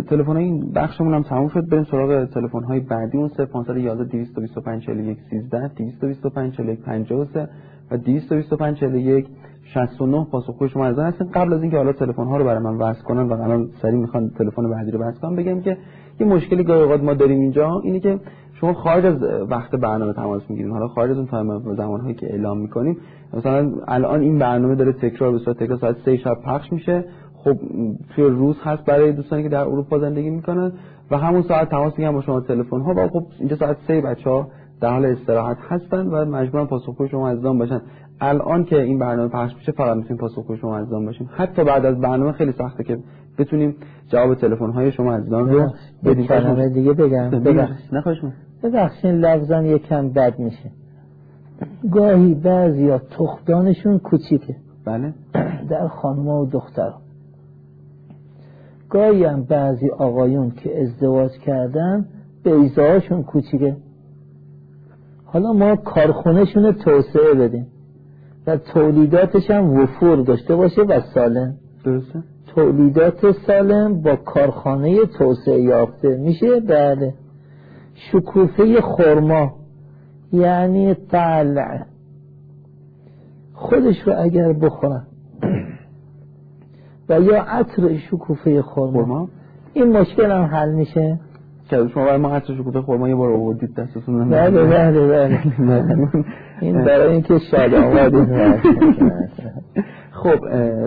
A: تلفن این بخشمون هم تموم شد. بریم سراغ تلفن های بعدی. اون 0511 225 41 13 225 41 53 و 225 41 69 پاسخگوی شما از هستن. قبل از اینکه حالا تلفن ها رو برای من وصل کنن و الان سریع می‌خوان تلفن بعدی رو وصل کنم بگم که یه مشکلی گاهی اوقات ما داریم اینجا. اینه که شما خارج از وقت برنامه تماس می‌گیریم حالا خارج از اون تایم زمان هایی که اعلام می‌کنیم مثلا الان این برنامه داره تکرار به صورت تکرار ساعت 3 شب پخش میشه. خب توی روز هست برای دوستانی که در اروپا زندگی می‌کنن و همون ساعت تماس می‌گیرن با شما تلفن ها و خب اینجا ساعت 3 بچه‌ها در حال استراحت هستن و مجبورن پاسخگوی شما عزیزان باشن الان که این برنامه پخش میشه فقط می‌تونیم پاسخگوی شما عزیزان باشیم حتی بعد از برنامه خیلی سخته که بتونیم جواب تلفن های شما عزیزان رو
B: بدیم. دیگه بگم.
A: ببخشید نخواهش
B: ببخشید لفظم یکم بد میشه. گاهی بعضی ها تختانشون کوچیکه.
A: بله.
B: در خانم و دختر گاهی هم بعضی آقایون که ازدواج کردن بیزهاشون کوچیکه. حالا ما کارخونهشون رو توسعه بدیم و تولیداتش هم وفور داشته باشه و سالم.
A: درسته.
B: تولیدات سالم با کارخانه توسعه یافته. میشه؟ بله. شکوفه خرما یعنی طلع. خودش رو اگر بخورن و یا عطر شکوفه خرما. این مشکل هم حل میشه.
A: که شما برای ما عطر شکوفه خرما یه بار آوردید دستتون
B: بله بله بله. این برای اینکه شاد آمدید
A: خب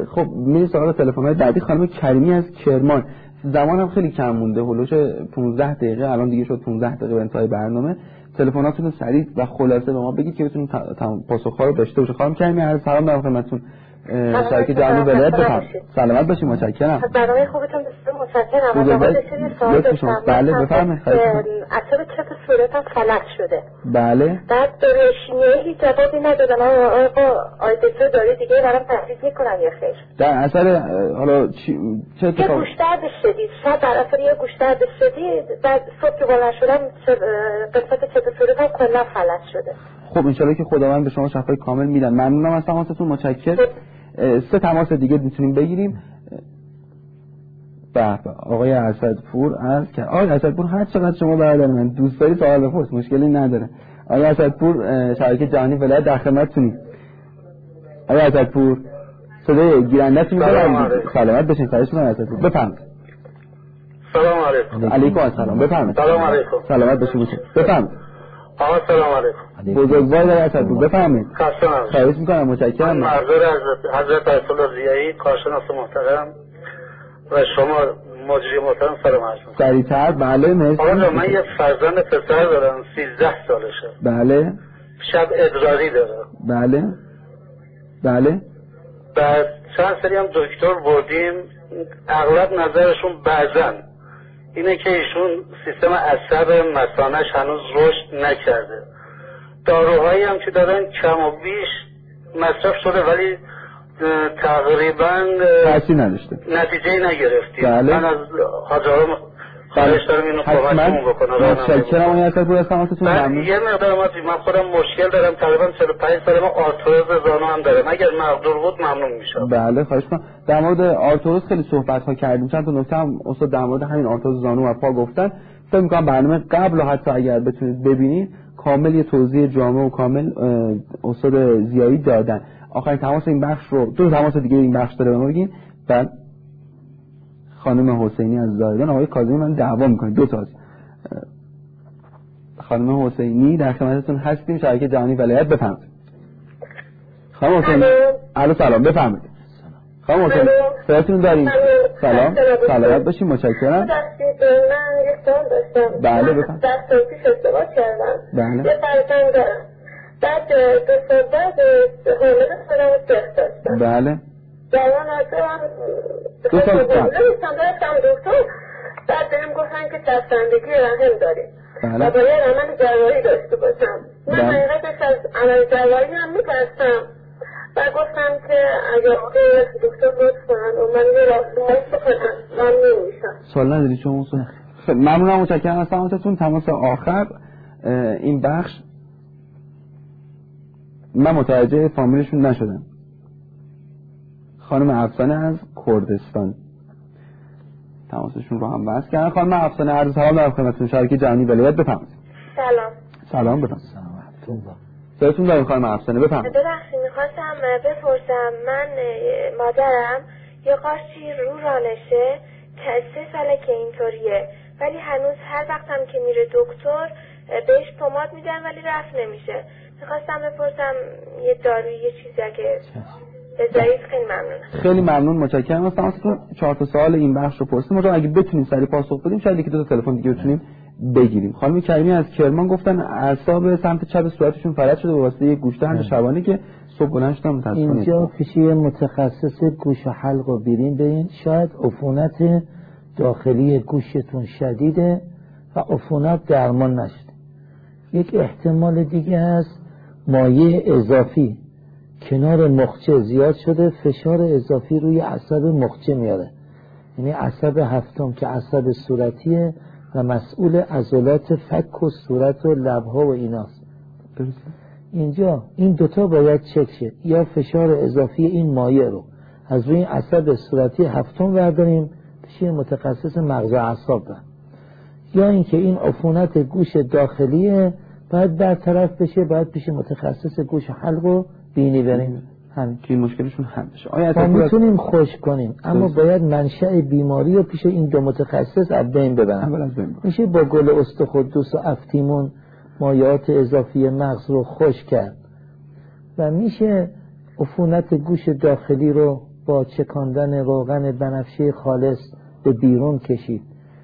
A: خب میری سراغ تلفن بعدی خانم کریمی از کرمان. زمان هم خیلی کم مونده. هلوش 15 دقیقه. الان دیگه شد 15 دقیقه به انتهای برنامه. تلفناتون سریع و خلاصه به ما بگید که بتونیم پاسخ رو داشته باشه. خانم کریمی هر سلام دارم خدمتتون شرکت جمعی ولایت بفرم. سلامت باشید متشکرم.
F: برنامه خوبتون دوست متشکرم.
A: بله بفرمایید
F: اثر چپ صورتم فلج شده؟
A: بله.
F: بعد داره شیمیایی هیچ جوابی ندادن آقا آی دکتر داره دیگه برام تحریز می‌کنن یا خیر.
A: در اثر حالا چی چه
F: اتفاقی یه گوشترد شدید شاید در اثر یه گوشترد شدید بعد صبح که بالا شدم قسمت چپ صورتم کلا فلج شده.
A: خب انشالله که خداوند به شما شفای کامل میدن. ممنونم از تماستون. متشکر سه تماس دیگه می‌تونیم بگیریم. به آقای اسدپور از که آقای اسدپور هر چقدر شما برادر من دوست داری سوال بپرس. مشکلی نداره. آقای اسدپور شرکت جهانی ولایت در خدمتتونیم آقای اسدپور صدای گیرنده تون سلامت بشین خواهش می‌کنم اسدپور بفرمایید.
G: سلام علیکم.
A: علیکم السلام. بفرمایید.
G: سلام علیکم.
A: سلامت بشین بفرمایید.
G: آقا سلام علیکم.
A: بزرگوار در اسدپور بفرمایید. خواهش می‌کنم. متشکرم.
G: معذور از حضرت الله ضیایی کارشناس محترم و شما مجری محترم سلام عرض
A: سریعتر. بله مرسی.
G: آقا من یه فرزند پسر دارم 13 سالشه.
A: بله.
G: شب ادراری داره.
A: بله. بله.
G: بعد چند سری هم دکتر بردیم اغلب نظرشون بعضن. اینه که ایشون سیستم عصب مثانش هنوز رشد نکرده. داروهایی هم که دارن کم و بیش مصرف شده ولی تقریبا
A: نداشته.
G: نتیجه نگرفتیم.
A: بله.
G: من از حاج آقا خواهش دارم اینو کمکمون بکنه
A: متشکرم. آقای اسدپور از تماستون
G: ممنون یه مقدار من خودم مشکل دارم. تقریبا 45 سال ما آرتروز زانو هم دارم. اگر مقدور بود ممنون میشم
A: بله خواهش کنم در مورد آرتروز خیلی صحبت ها کردیم. چند تا نکته هم استاد در مورد همین آرتروز زانو و پا گفتن. فکر می‌کنم برنامه قبل و حتی اگر بتونید ببینید کامل یه توضیح جامع و کامل استاد زیایی دادن. آخرین تماس این بخش رو دو تماس دیگه این بخش داره به ما بگین بعد خانم حسینی از زایدان. آقای کاظمی من دعوا می‌کنه دو تا خانم حسینی در خدمتتون هستیم. شرکت جهانی ولایت بفرمایید. خانم حسینی. الو. سلام. بفرمایید. خانم حسینی صداتون داریم سلام. سلامت باشیم. متشکرم.
F: من یه سوال داشتم.
A: بله بفرمایید.
F: دست پیش ازدواج کردم.
A: بله.
F: یه فرزند دارم. بعد دو سال بعد حامله شدم و سخت داشتم.
A: بله.
F: جوان هستم
A: دو سال
F: داشتم دکتر بعد بهم گفتن که چسبندگی رحم داری
A: بله.
F: و باید عمل جراحی داشته باشم. من
A: بله.
F: حقیقتش از عمل جراحی هم میترسم. و گفتم که اگر دکتر لطف کنن و من یه راستمایی بکنم ممنون میشم
A: سوال نداری شما خب ممنونم متشکرم از تماستون تماس آخر این بخش من متوجه فامیلشون نشدم. خانم افسانه از کردستان. تماسشون رو هم بحث کردن. خانم افسانه عرض سلام در خدمتتون. شرکت جهانی ولایت بفرمایید.
F: سلام.
A: سلام بفرمایید. سلام داریم خانم افسانه بفرمایید.
F: ببخشید می‌خواستم بپرسم. من مادرم یه قارچی رو رانشه که سه ساله که اینطوریه. ولی هنوز هر وقتم که میره دکتر بهش پماد میدن ولی رفت نمیشه. می‌خواستم بپرسم یه داروی یه چیزی اگه بذارید خیلی ممنون
A: خیلی ممنون متشکرم. از تماستون چهار تا سوال این بخش رو پرسیدیم اگه بتونیم سریع پاسخ بدیم شاید یکی دو تا تلفن دیگه بتونیم بگیریم. خانم کریمی از کرمان گفتن اعصاب سمت چپ صورتشون فلج شده به واسطه یک گوشت شبانه که صبح بلند شدم متاسفانه.
B: اینجا پیش یه متخصص گوش و حلق و بیرین برین شاید عفونت داخلی گوشتون شدیده و عفونت درمان نشده. یک احتمال دیگه هست مایه اضافی کنار مخچه زیاد شده فشار اضافی روی عصب مخچه میاره. یعنی عصب هفتم که عصب صورتیه و مسئول عضلات فک و صورت و لبها و ایناست. اینجا این دوتا باید چک شه. یا فشار اضافی این مایه رو از روی عصب صورتی هفتم برداریم پیش متخصص مغز اعصاب یا اینکه این عفونت گوش داخلیه باید برطرف بشه باید پیش متخصص گوش حلق و بینی بریم
A: همین که مشکلشون حل بشه
B: آیا می‌تونیم خوش کنیم اما باید منشأ بیماری رو پیش این دو متخصص از بین ببرن. میشه با گل استخدوس و افتیمون مایات اضافی مغز رو خوش کرد. و میشه عفونت گوش داخلی رو با چکاندن روغن بنفشه خالص به بیرون کشید.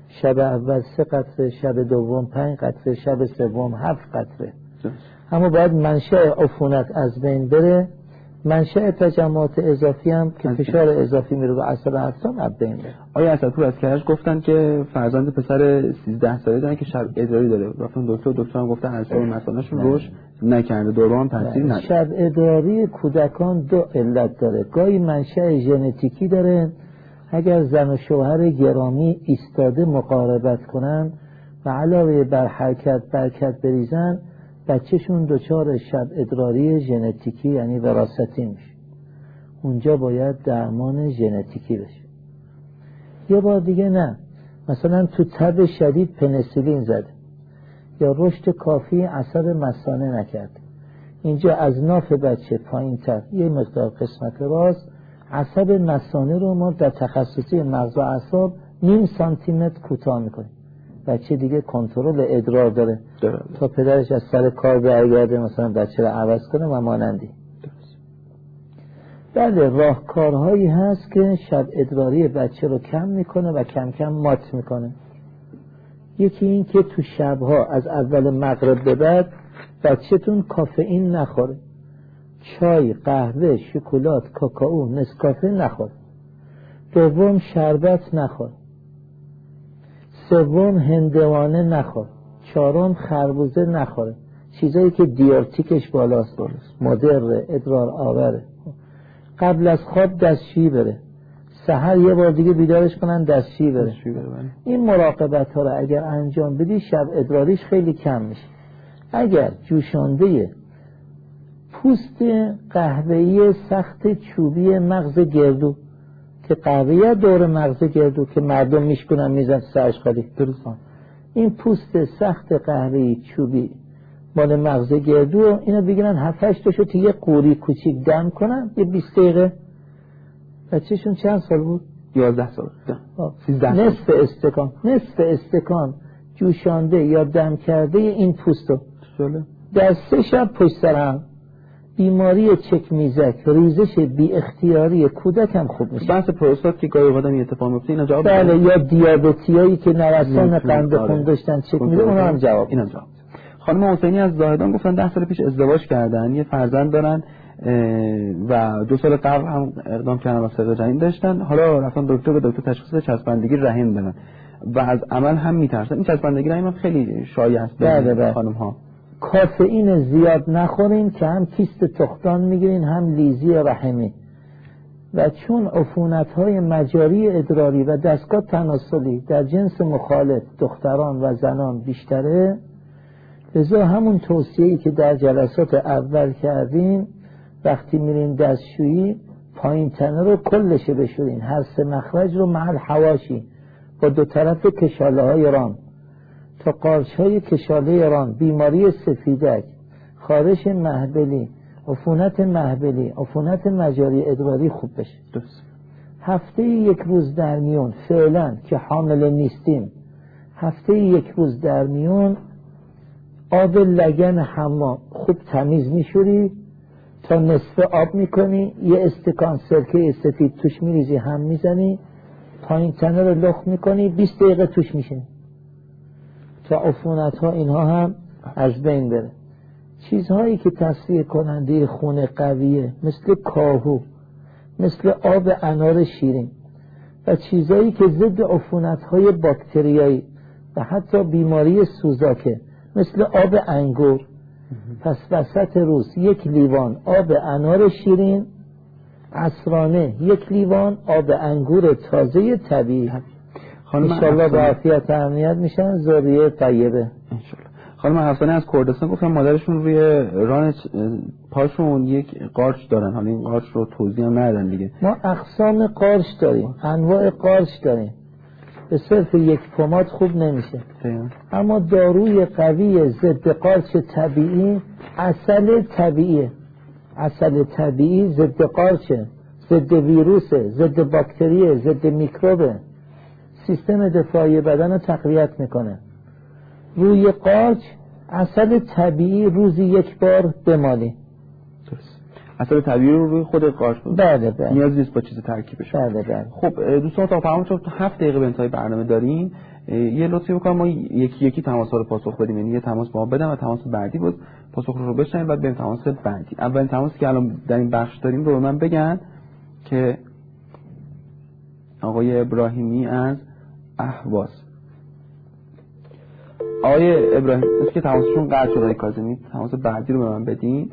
B: شب اول سه قطره شب دوم پنج قطره شب سوم هفت قطره. اما باید منشأ عفونت از بین بره. منشأ تجمعات اضافی هم که فشار اضافی میره به اثر اجسام ابدین
A: آیا اساتور از کرج گفتن که فرزند پسر 13 ساله دارن که شب ادراری داره؟ رفتن دکتر دکتر هم گفته اعصاب مثانه‌شون روش نکرده دوران تاثیر نداره.
B: شب ادراری کودکان دو علت داره. گاهی منشأ ژنتیکی داره اگر زن و شوهر گرامی ایستاده مقاربت کنن و علاوه بر حرکت برکت بریزن بچهشون دچار شب ادراری ژنتیکی یعنی وراستی میشه. اونجا باید درمان ژنتیکی بشه. یه بار دیگه نه. مثلا تو تب شدید پنسیلین زده. یا رشد کافی اثر مسانه نکرد. اینجا از ناف بچه پایین تر یه مقدار قسمت راست. عصب مسانه رو ما در تخصصی مغز و اعصاب نیم سانتی متر کوتاه می‌کنیم. بچه دیگه کنترل ادرار داره. تا پدرش از سر کار برگرده مثلا بچه رو عوض کنه و مانندی. بله راهکارهایی هست که شب ادراری بچه رو کم می‌کنه و کم کم مات می‌کنه. یکی این که تو شبها از اول مغرب به بعد بچهتون کافئین نخوره. چای، قهوه، شکلات، کاکائو، نسکافه نخور دوم شربت نخور سوم هندوانه نخور. چهارم خربوزه نخوره. چیزایی که دیارتیکش بالاست درست. مدر ادرار آوره. قبل از خواب دستشویی بره. سهر یه بار دیگه بیدارش کنن دستشویی بره. بله. این مراقبت ها رو اگر انجام بدی شب ادراریش خیلی کم میشه. اگر جوشانده پوست قهوه‌ای سخت چوبی مغز گردو که قهوه دور مغز گردو که مردم میشکنن میزن سرش خالی درستان این پوست سخت قهوه‌ای چوبی مال مغز گردو اینو بگیرن 7 8 تاشو تو یه قوری کوچیک دم کنن. یه 20 دقیقه. بچهشون چند سال بود؟
A: 11 سال.
B: نصف استکان. نصف استکان جوشانده یا دم کرده این پوستو. در سه شب پشت سر هم. بیماری چک میزک ریزش بی اختیاری کودک هم خوب میشه.
A: بحث پروستات که گاهی اوقات اتفاق میفته اینا جواب
B: بله یا دیابتیایی که نوسان قند خون داشتن چک میده اونا هم جواب
A: اینا جواب خانم حسینی از زاهدان گفتن ده سال پیش ازدواج کردن یه فرزند دارن و دو سال قبل هم اقدام کردن و سر جنین داشتن. حالا رفتن دکتر به دکتر تشخیص چسبندگی رحم دادن و از عمل هم میترسن. این چسبندگی رحم خیلی شایع است
B: بله بله.
A: خانم ها
B: کافئین زیاد نخورین که هم کیست تختان می‌گیرین هم لیزی رحمی. و چون عفونت های مجاری ادراری و دستگاه تناسلی در جنس مخالف دختران و زنان بیشتره لذا همون توصیه‌ای که در جلسات اول کردیم وقتی میرین دستشویی پایین تنه رو کلشه بشورین هر سه مخرج رو محل حواشی با دو طرف کشاله های رام. تا قارچ های کشاله ایران بیماری سفیدک خارش محبلی عفونت محبلی عفونت مجاری ادراری خوب بشه.
A: درست.
B: هفته یک روز در میون فعلا که حامل نیستیم. هفته یک روز در میون آب لگن حمام. خوب تمیز میشوری تا نصف آب می‌کنی یه استکان سرکه سفید توش میریزی هم می‌زنی پایین تنه رو لخ می‌کنی 20 دقیقه توش میشینی. تا عفونت ها اینها هم از بین بره. چیزهایی که تصفیه کننده خون قویه مثل کاهو مثل آب انار شیرین و چیزهایی که ضد عفونت های باکتریایی و حتی بیماری سوزاکه مثل آب انگور. پس وسط روز یک لیوان آب انار شیرین عصرانه یک لیوان آب انگور تازه طبیعی. خانم انشالله با عافیت امنیت میشن. ذریه طیبه.
A: انشالله. خانم حسنه از کردستان گفتم مادرشون روی ران پاشون یک قارچ دارن. حالا این قارچ رو توضیح هم ندارن دیگه.
B: ما اقسام قارچ داریم. انواع قارچ داریم. به صرف یک پماد خوب نمیشه. اما داروی قوی ضد قارچ طبیعی اصل طبیعیه. اصل طبیعی ضد قارچه. ضد ویروسه. ضد باکتریه. ضد میکروبه. سیستم دفاعی بدن رو تقویت می‌کنه. روی قارچ اصل طبیعی روزی یک بار بمالی.
A: اصل طبیعی رو روی خود قارچ
B: بله بله.
A: نیاز نیست با چیز ترکیبش.
B: بله بله.
A: خب دوستان تا فرمان چون هفت دقیقه به انتهای برنامه داریم. یه لطفی می‌کنم. ما یکی یکی تماس رو پاسخ بدیم. یعنی یه تماس با بدم و تماس بعدی بود. پاسخ رو بشنویم بعد بریم تماس بعدی اولین تماسی که الان در این بخش داریم رو به من بگن که آقای ابراهیمی از اهواز. آقای ابراهیم مثل که تماسشون قطع شد آقای کاظمی تماس بعدی رو به من بدین.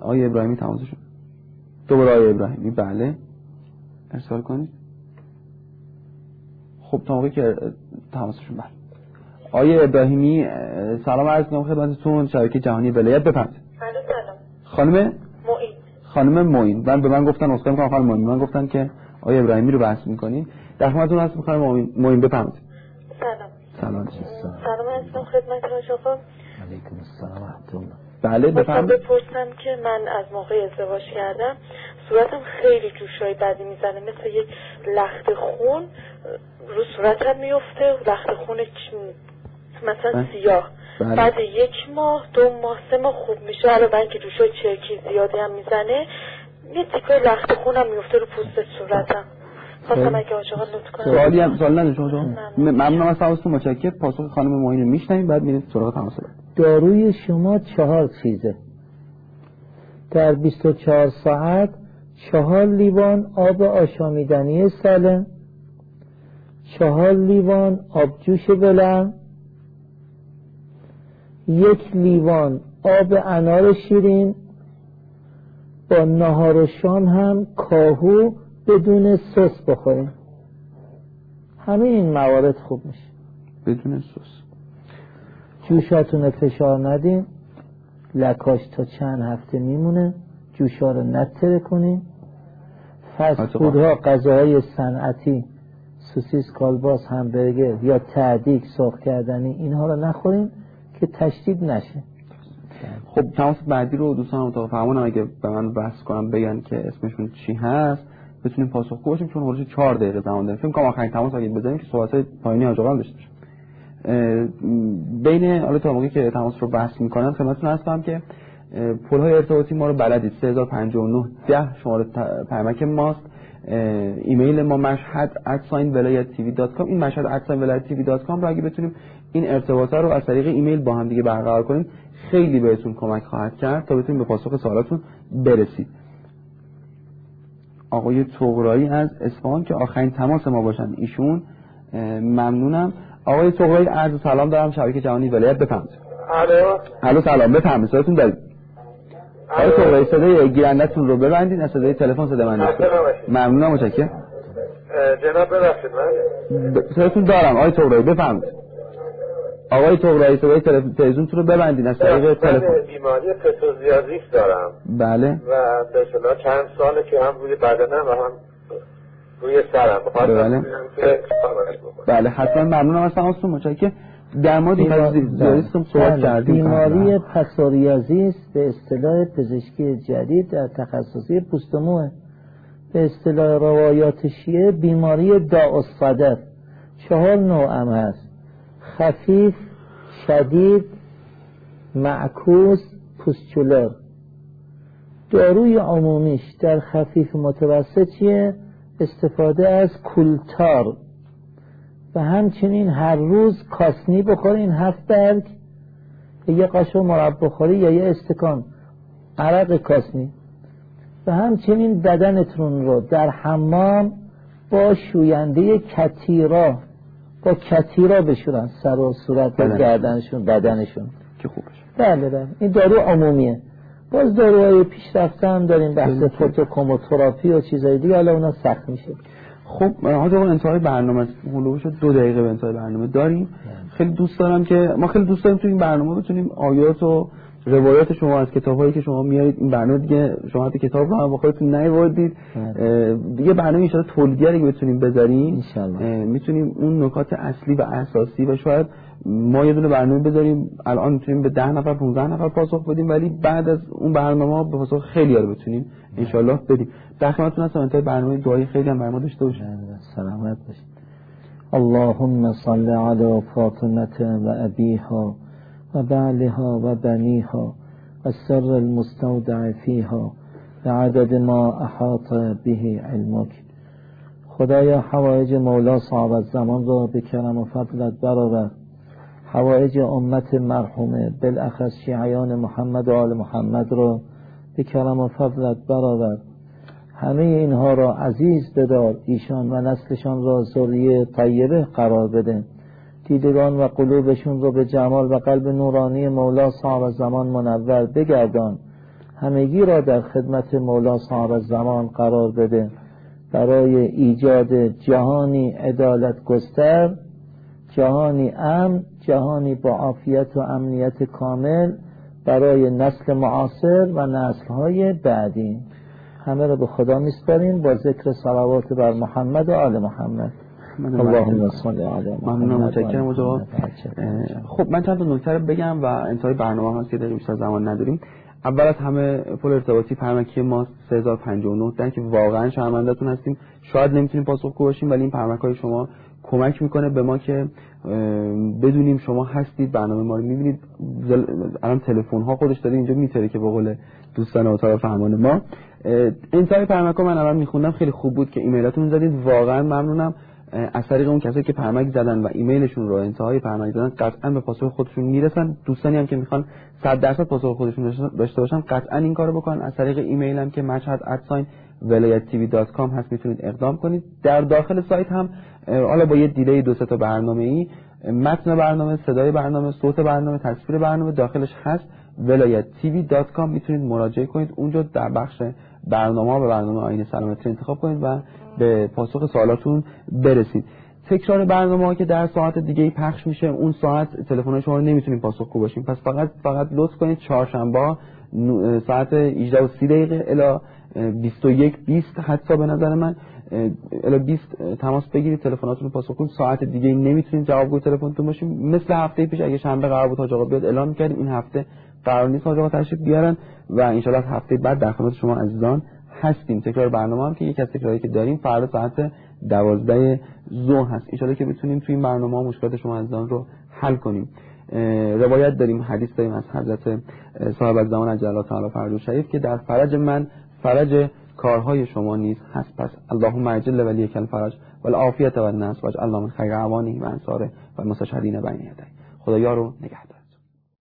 A: آقای ابراهیمی تماسشون. دوباره آقای ابراهیمی بله. ارسال کنید. خب تا موقعی که تماسشون بله. آقای ابراهیمی سلام عرض می‌کنم خدمتتون. شبکه جهانی ولایت
F: سلام
A: خانم؟ خانم معین. من به من گفتن می‌کنم خانم معین. من گفتن که آقای ابراهیمی رو بحث می‌کنید در خدمتتون هستم خانم معین بفرمایید.
F: سلام.
A: سلام
F: سلام علیکم خدمت شما.
B: علیکم السلام ورحمت الله
A: بله بفرمایید.
F: بپرسم که من از موقع ازدواج کردم صورتم خیلی جوشای بدی می‌زنه مثل یک لخت خون رو صورتم میفته لخت خون مثلا سیاه.
A: بله.
F: بعد یک ماه دو ماه سه ماه خوب میشه. حالا من که جوشای چرکی زیادی هم می‌زنه یه تیکای لخت خونم میفته رو پوست صورتم.
A: سوالی هم سوال نداشت شما ممنونم از تماستون متشکرم. پاسخ خانم معین میشنویم بعد میریم سراغ تماس
B: داروی شما چهار چیزه. در 24 ساعت چهار لیوان آب آشامیدنی سالم چهار لیوان آبجوش بلند یک لیوان آب انار شیرین با نهار و شام هم کاهو بدون سس بخوریم. همین این موارد خوب میشه.
A: بدون سس.
B: جوشاتون فشار ندیم. لکاش تا چند هفته میمونه. جوشا رو نتره کنیم. فست ها غذاهای صنعتی سوسیس کالباس همبرگر یا تعدیق سرخ کردنی اینها رو نخوریم که تشدید نشه.
A: خب تماس بعدی رو دوستان اتاق فرمانم اگه به من بحث کنم بگن که اسمشون چی هست. بتونیم پاسخ باشیم چون حدود 4 دقیقه زمان داریم. فکر کنم آخرین تماس اگه بزنیم که صحبت پایینی آجاقان داشته بین حالا تا موقعی که تماس رو بحث می‌کنن خدمتتون هستم که پل های ارتباطی ما رو بلدید. 3059 ده شماره پیامک ماست. ایمیل ما مشهد at sign ولایت TV dot com این مشهد at sign ولایت TV dot com رو اگه بتونیم این ارتباطه رو از طریق ایمیل با هم دیگه برقرار کنیم خیلی بهتون کمک خواهد کرد تا بتونیم به پاسخ سوالاتون برسید آقای طغرایی از اصفهان که آخرین تماس ما باشن ایشون ممنونم. آقای تغرایی عرض سلام دارم. شبکه جهانی ولایت بفرمایید.
G: الو.
A: الو سلام. بفرمایید. صداتون دارید. آقای تغرایی صدای گیرندتون رو ببندید. از صدای تلفن صدا من ممنونم. متشکرم.
G: جناب ببخشید. من
A: صداتون دارم. آقای تغرایی بفرمایید. آقای تغرایی صدای تلویزیونتون رو ببندید از طریق تلفن.
G: بیماری پتوزیازیس دارم.
A: بله.
G: و به چند ساله که هم روی بدنم و هم روی سرم.
A: بله. بله حتما ممنونم از تماستون متشکرم در مورد پتوزیازیس صحبت کردیم
B: بیماری پسوریازیس به اصطلاح پزشکی جدید در تخصصی پوستموه. به اصطلاح روایات شیعه بیماری داء الصدر چهار نوع هم هست. خفیف شدید معکوس پوستچولر. داروی عمومیش در خفیف متوسط چیه؟ استفاده از کولتار. و همچنین هر روز کاسنی بخورین هفت برگ. یه قاشق مرب بخوری یا یه استکان. عرق کاسنی. و همچنین بدنتون رو در حمام با شوینده کتیرا با کتیرا بشورن سر و صورت و گردنشون بدنشون.
A: که خوبش.
B: بله بله. این دارو عمومیه. باز داروهای پیشرفته هم داریم بحث فوتوکوموتراپی و چیزای دیگه حالا اونا سخت میشه.
A: خب حاج آقا انتهای برنامه هلوش دو دقیقه به انتهای برنامه داریم. خیلی دوست دارم که ما خیلی دوست داریم تو این برنامه بتونیم آیات و روایات شما از کتابایی که شما میارید این برنامه دیگه شما حتی کتاب رو هم با خودتون نیوردید دیگه برنامه ان تولیدی بتونیم بذاریم. می‌تونیم اون نکات اصلی و اساسی و شاید ما یه دونه برنامه بذاریم. الان می‌تونیم به 10 نفر 15 نفر پاسخ بدیم ولی بعد از اون برنامه ها به پاسخ خیلی ها بتونیم ان بدیم. در خدمتتون هستم. انتهای برنامه دعایی خیلی هم برنامه داشته باشید.
B: سلامت باشید. اللهم صل علی فاطمه و ابیها. و بعلها و بنیها و سر المستودع فیها به عدد ما احاط به علمک. خدایا حوائج مولا صاحب زمان را به کرم و فضلت برآور. حوائج امت مرحومه بالاخص شیعیان محمد و آل محمد را به کرم و فضلت برآور. همه اینها را عزیز بدار ایشان و نسلشان را ذریه طیبه قرار بده. دیدگان و قلوبشون را به جمال و قلب نورانی مولا صاحب زمان منور بگردان. همگی را در خدمت مولا صاحب زمان قرار بده. برای ایجاد جهانی عدالت گستر جهانی امن جهانی با عافیت و امنیت کامل برای نسل معاصر و نسلهای بعدی. همه را به خدا میسپاریم. با ذکر صلوات بر محمد و آل محمد. اللهم صل علی
A: متشکرم خب من چند تا نکته بگم و انتهای برنامه هست که در بیشتر زمان نداریم. اول از همه پل ارتباطی پرمکی ما 3059 دن که واقعا شرمندهتون هستیم. شاید نمی‌تونیم پاسخگو باشیم ولی این پرمک های شما کمک می‌کنه به ما که بدونیم شما هستید برنامه ما رو می‌بینید. الان تلفن ها خودش داره اینجا میتره که به قول دوستان اتاق فرمان ما. انتهای پرمک ها من اول میخوندم. خیلی خوب بود که ایمیلاتون زدید. واقعا ممنونم. از طریق اون کسایی که پرمک زدن و ایمیلشون رو انتهای پرمک زدن قطعا به پاسخ خودشون می‌رسن. دوستانی هم که می‌خوان 100 درصد پاسخ خودشون داشته باشن قطعا این کارو بکنن. از طریق ایمیل هم که مشهد ادساین velayat.tv.com هست می‌تونید اقدام کنید. در داخل سایت هم حالا با یه دیلی دو تا برنامه ای متن برنامه صدای برنامه صوت برنامه تصویر برنامه داخلش هست. velayat.tv.com می‌تونید مراجعه کنید. اونجا در بخش برنامه به برنامه آینه سلامتی انتخاب کنید و به پاسخ سوالاتون برسید. تکرار برنامه ها که در ساعت دیگه پخش میشه اون ساعت تلفن شما رو نمی‌تونیم پاسخگو باشیم. پس فقط فقط لطف کنید چهارشنبه ساعت 18 و 30 دقیقه الی 21 20 حتی به نظر من. الی 20 تماس بگیرید تلفناتون رو پاسخ کنید. ساعت دیگه نمی‌تونید جوابگوی تلفنتون باشیم. مثل هفته پیش اگه شنبه قرار بود حاج آقا بیاد اعلام کردیم این هفته قرار نیست حاج آقا تشریف بیارن و ان هفته بعد در خدمت شما عزیزان هستیم. تکرار برنامه هم که یک از تکراری که داریم فردا ساعت دوازده ظهر هست. ایشالا که بتونیم توی این برنامه ها مشکلات شما عزیزان رو حل کنیم. روایت داریم حدیث داریم از حضرت صاحب زمان عجل تعالی فرجو شریف که در فرج من فرج کارهای شما نیز هست. پس اللهم عجل ولی کل فرج و العافیت و الناس و اجعل من خیر عوانی و انصاره و المستشهدین بین یدی خدایا رو نگهدار.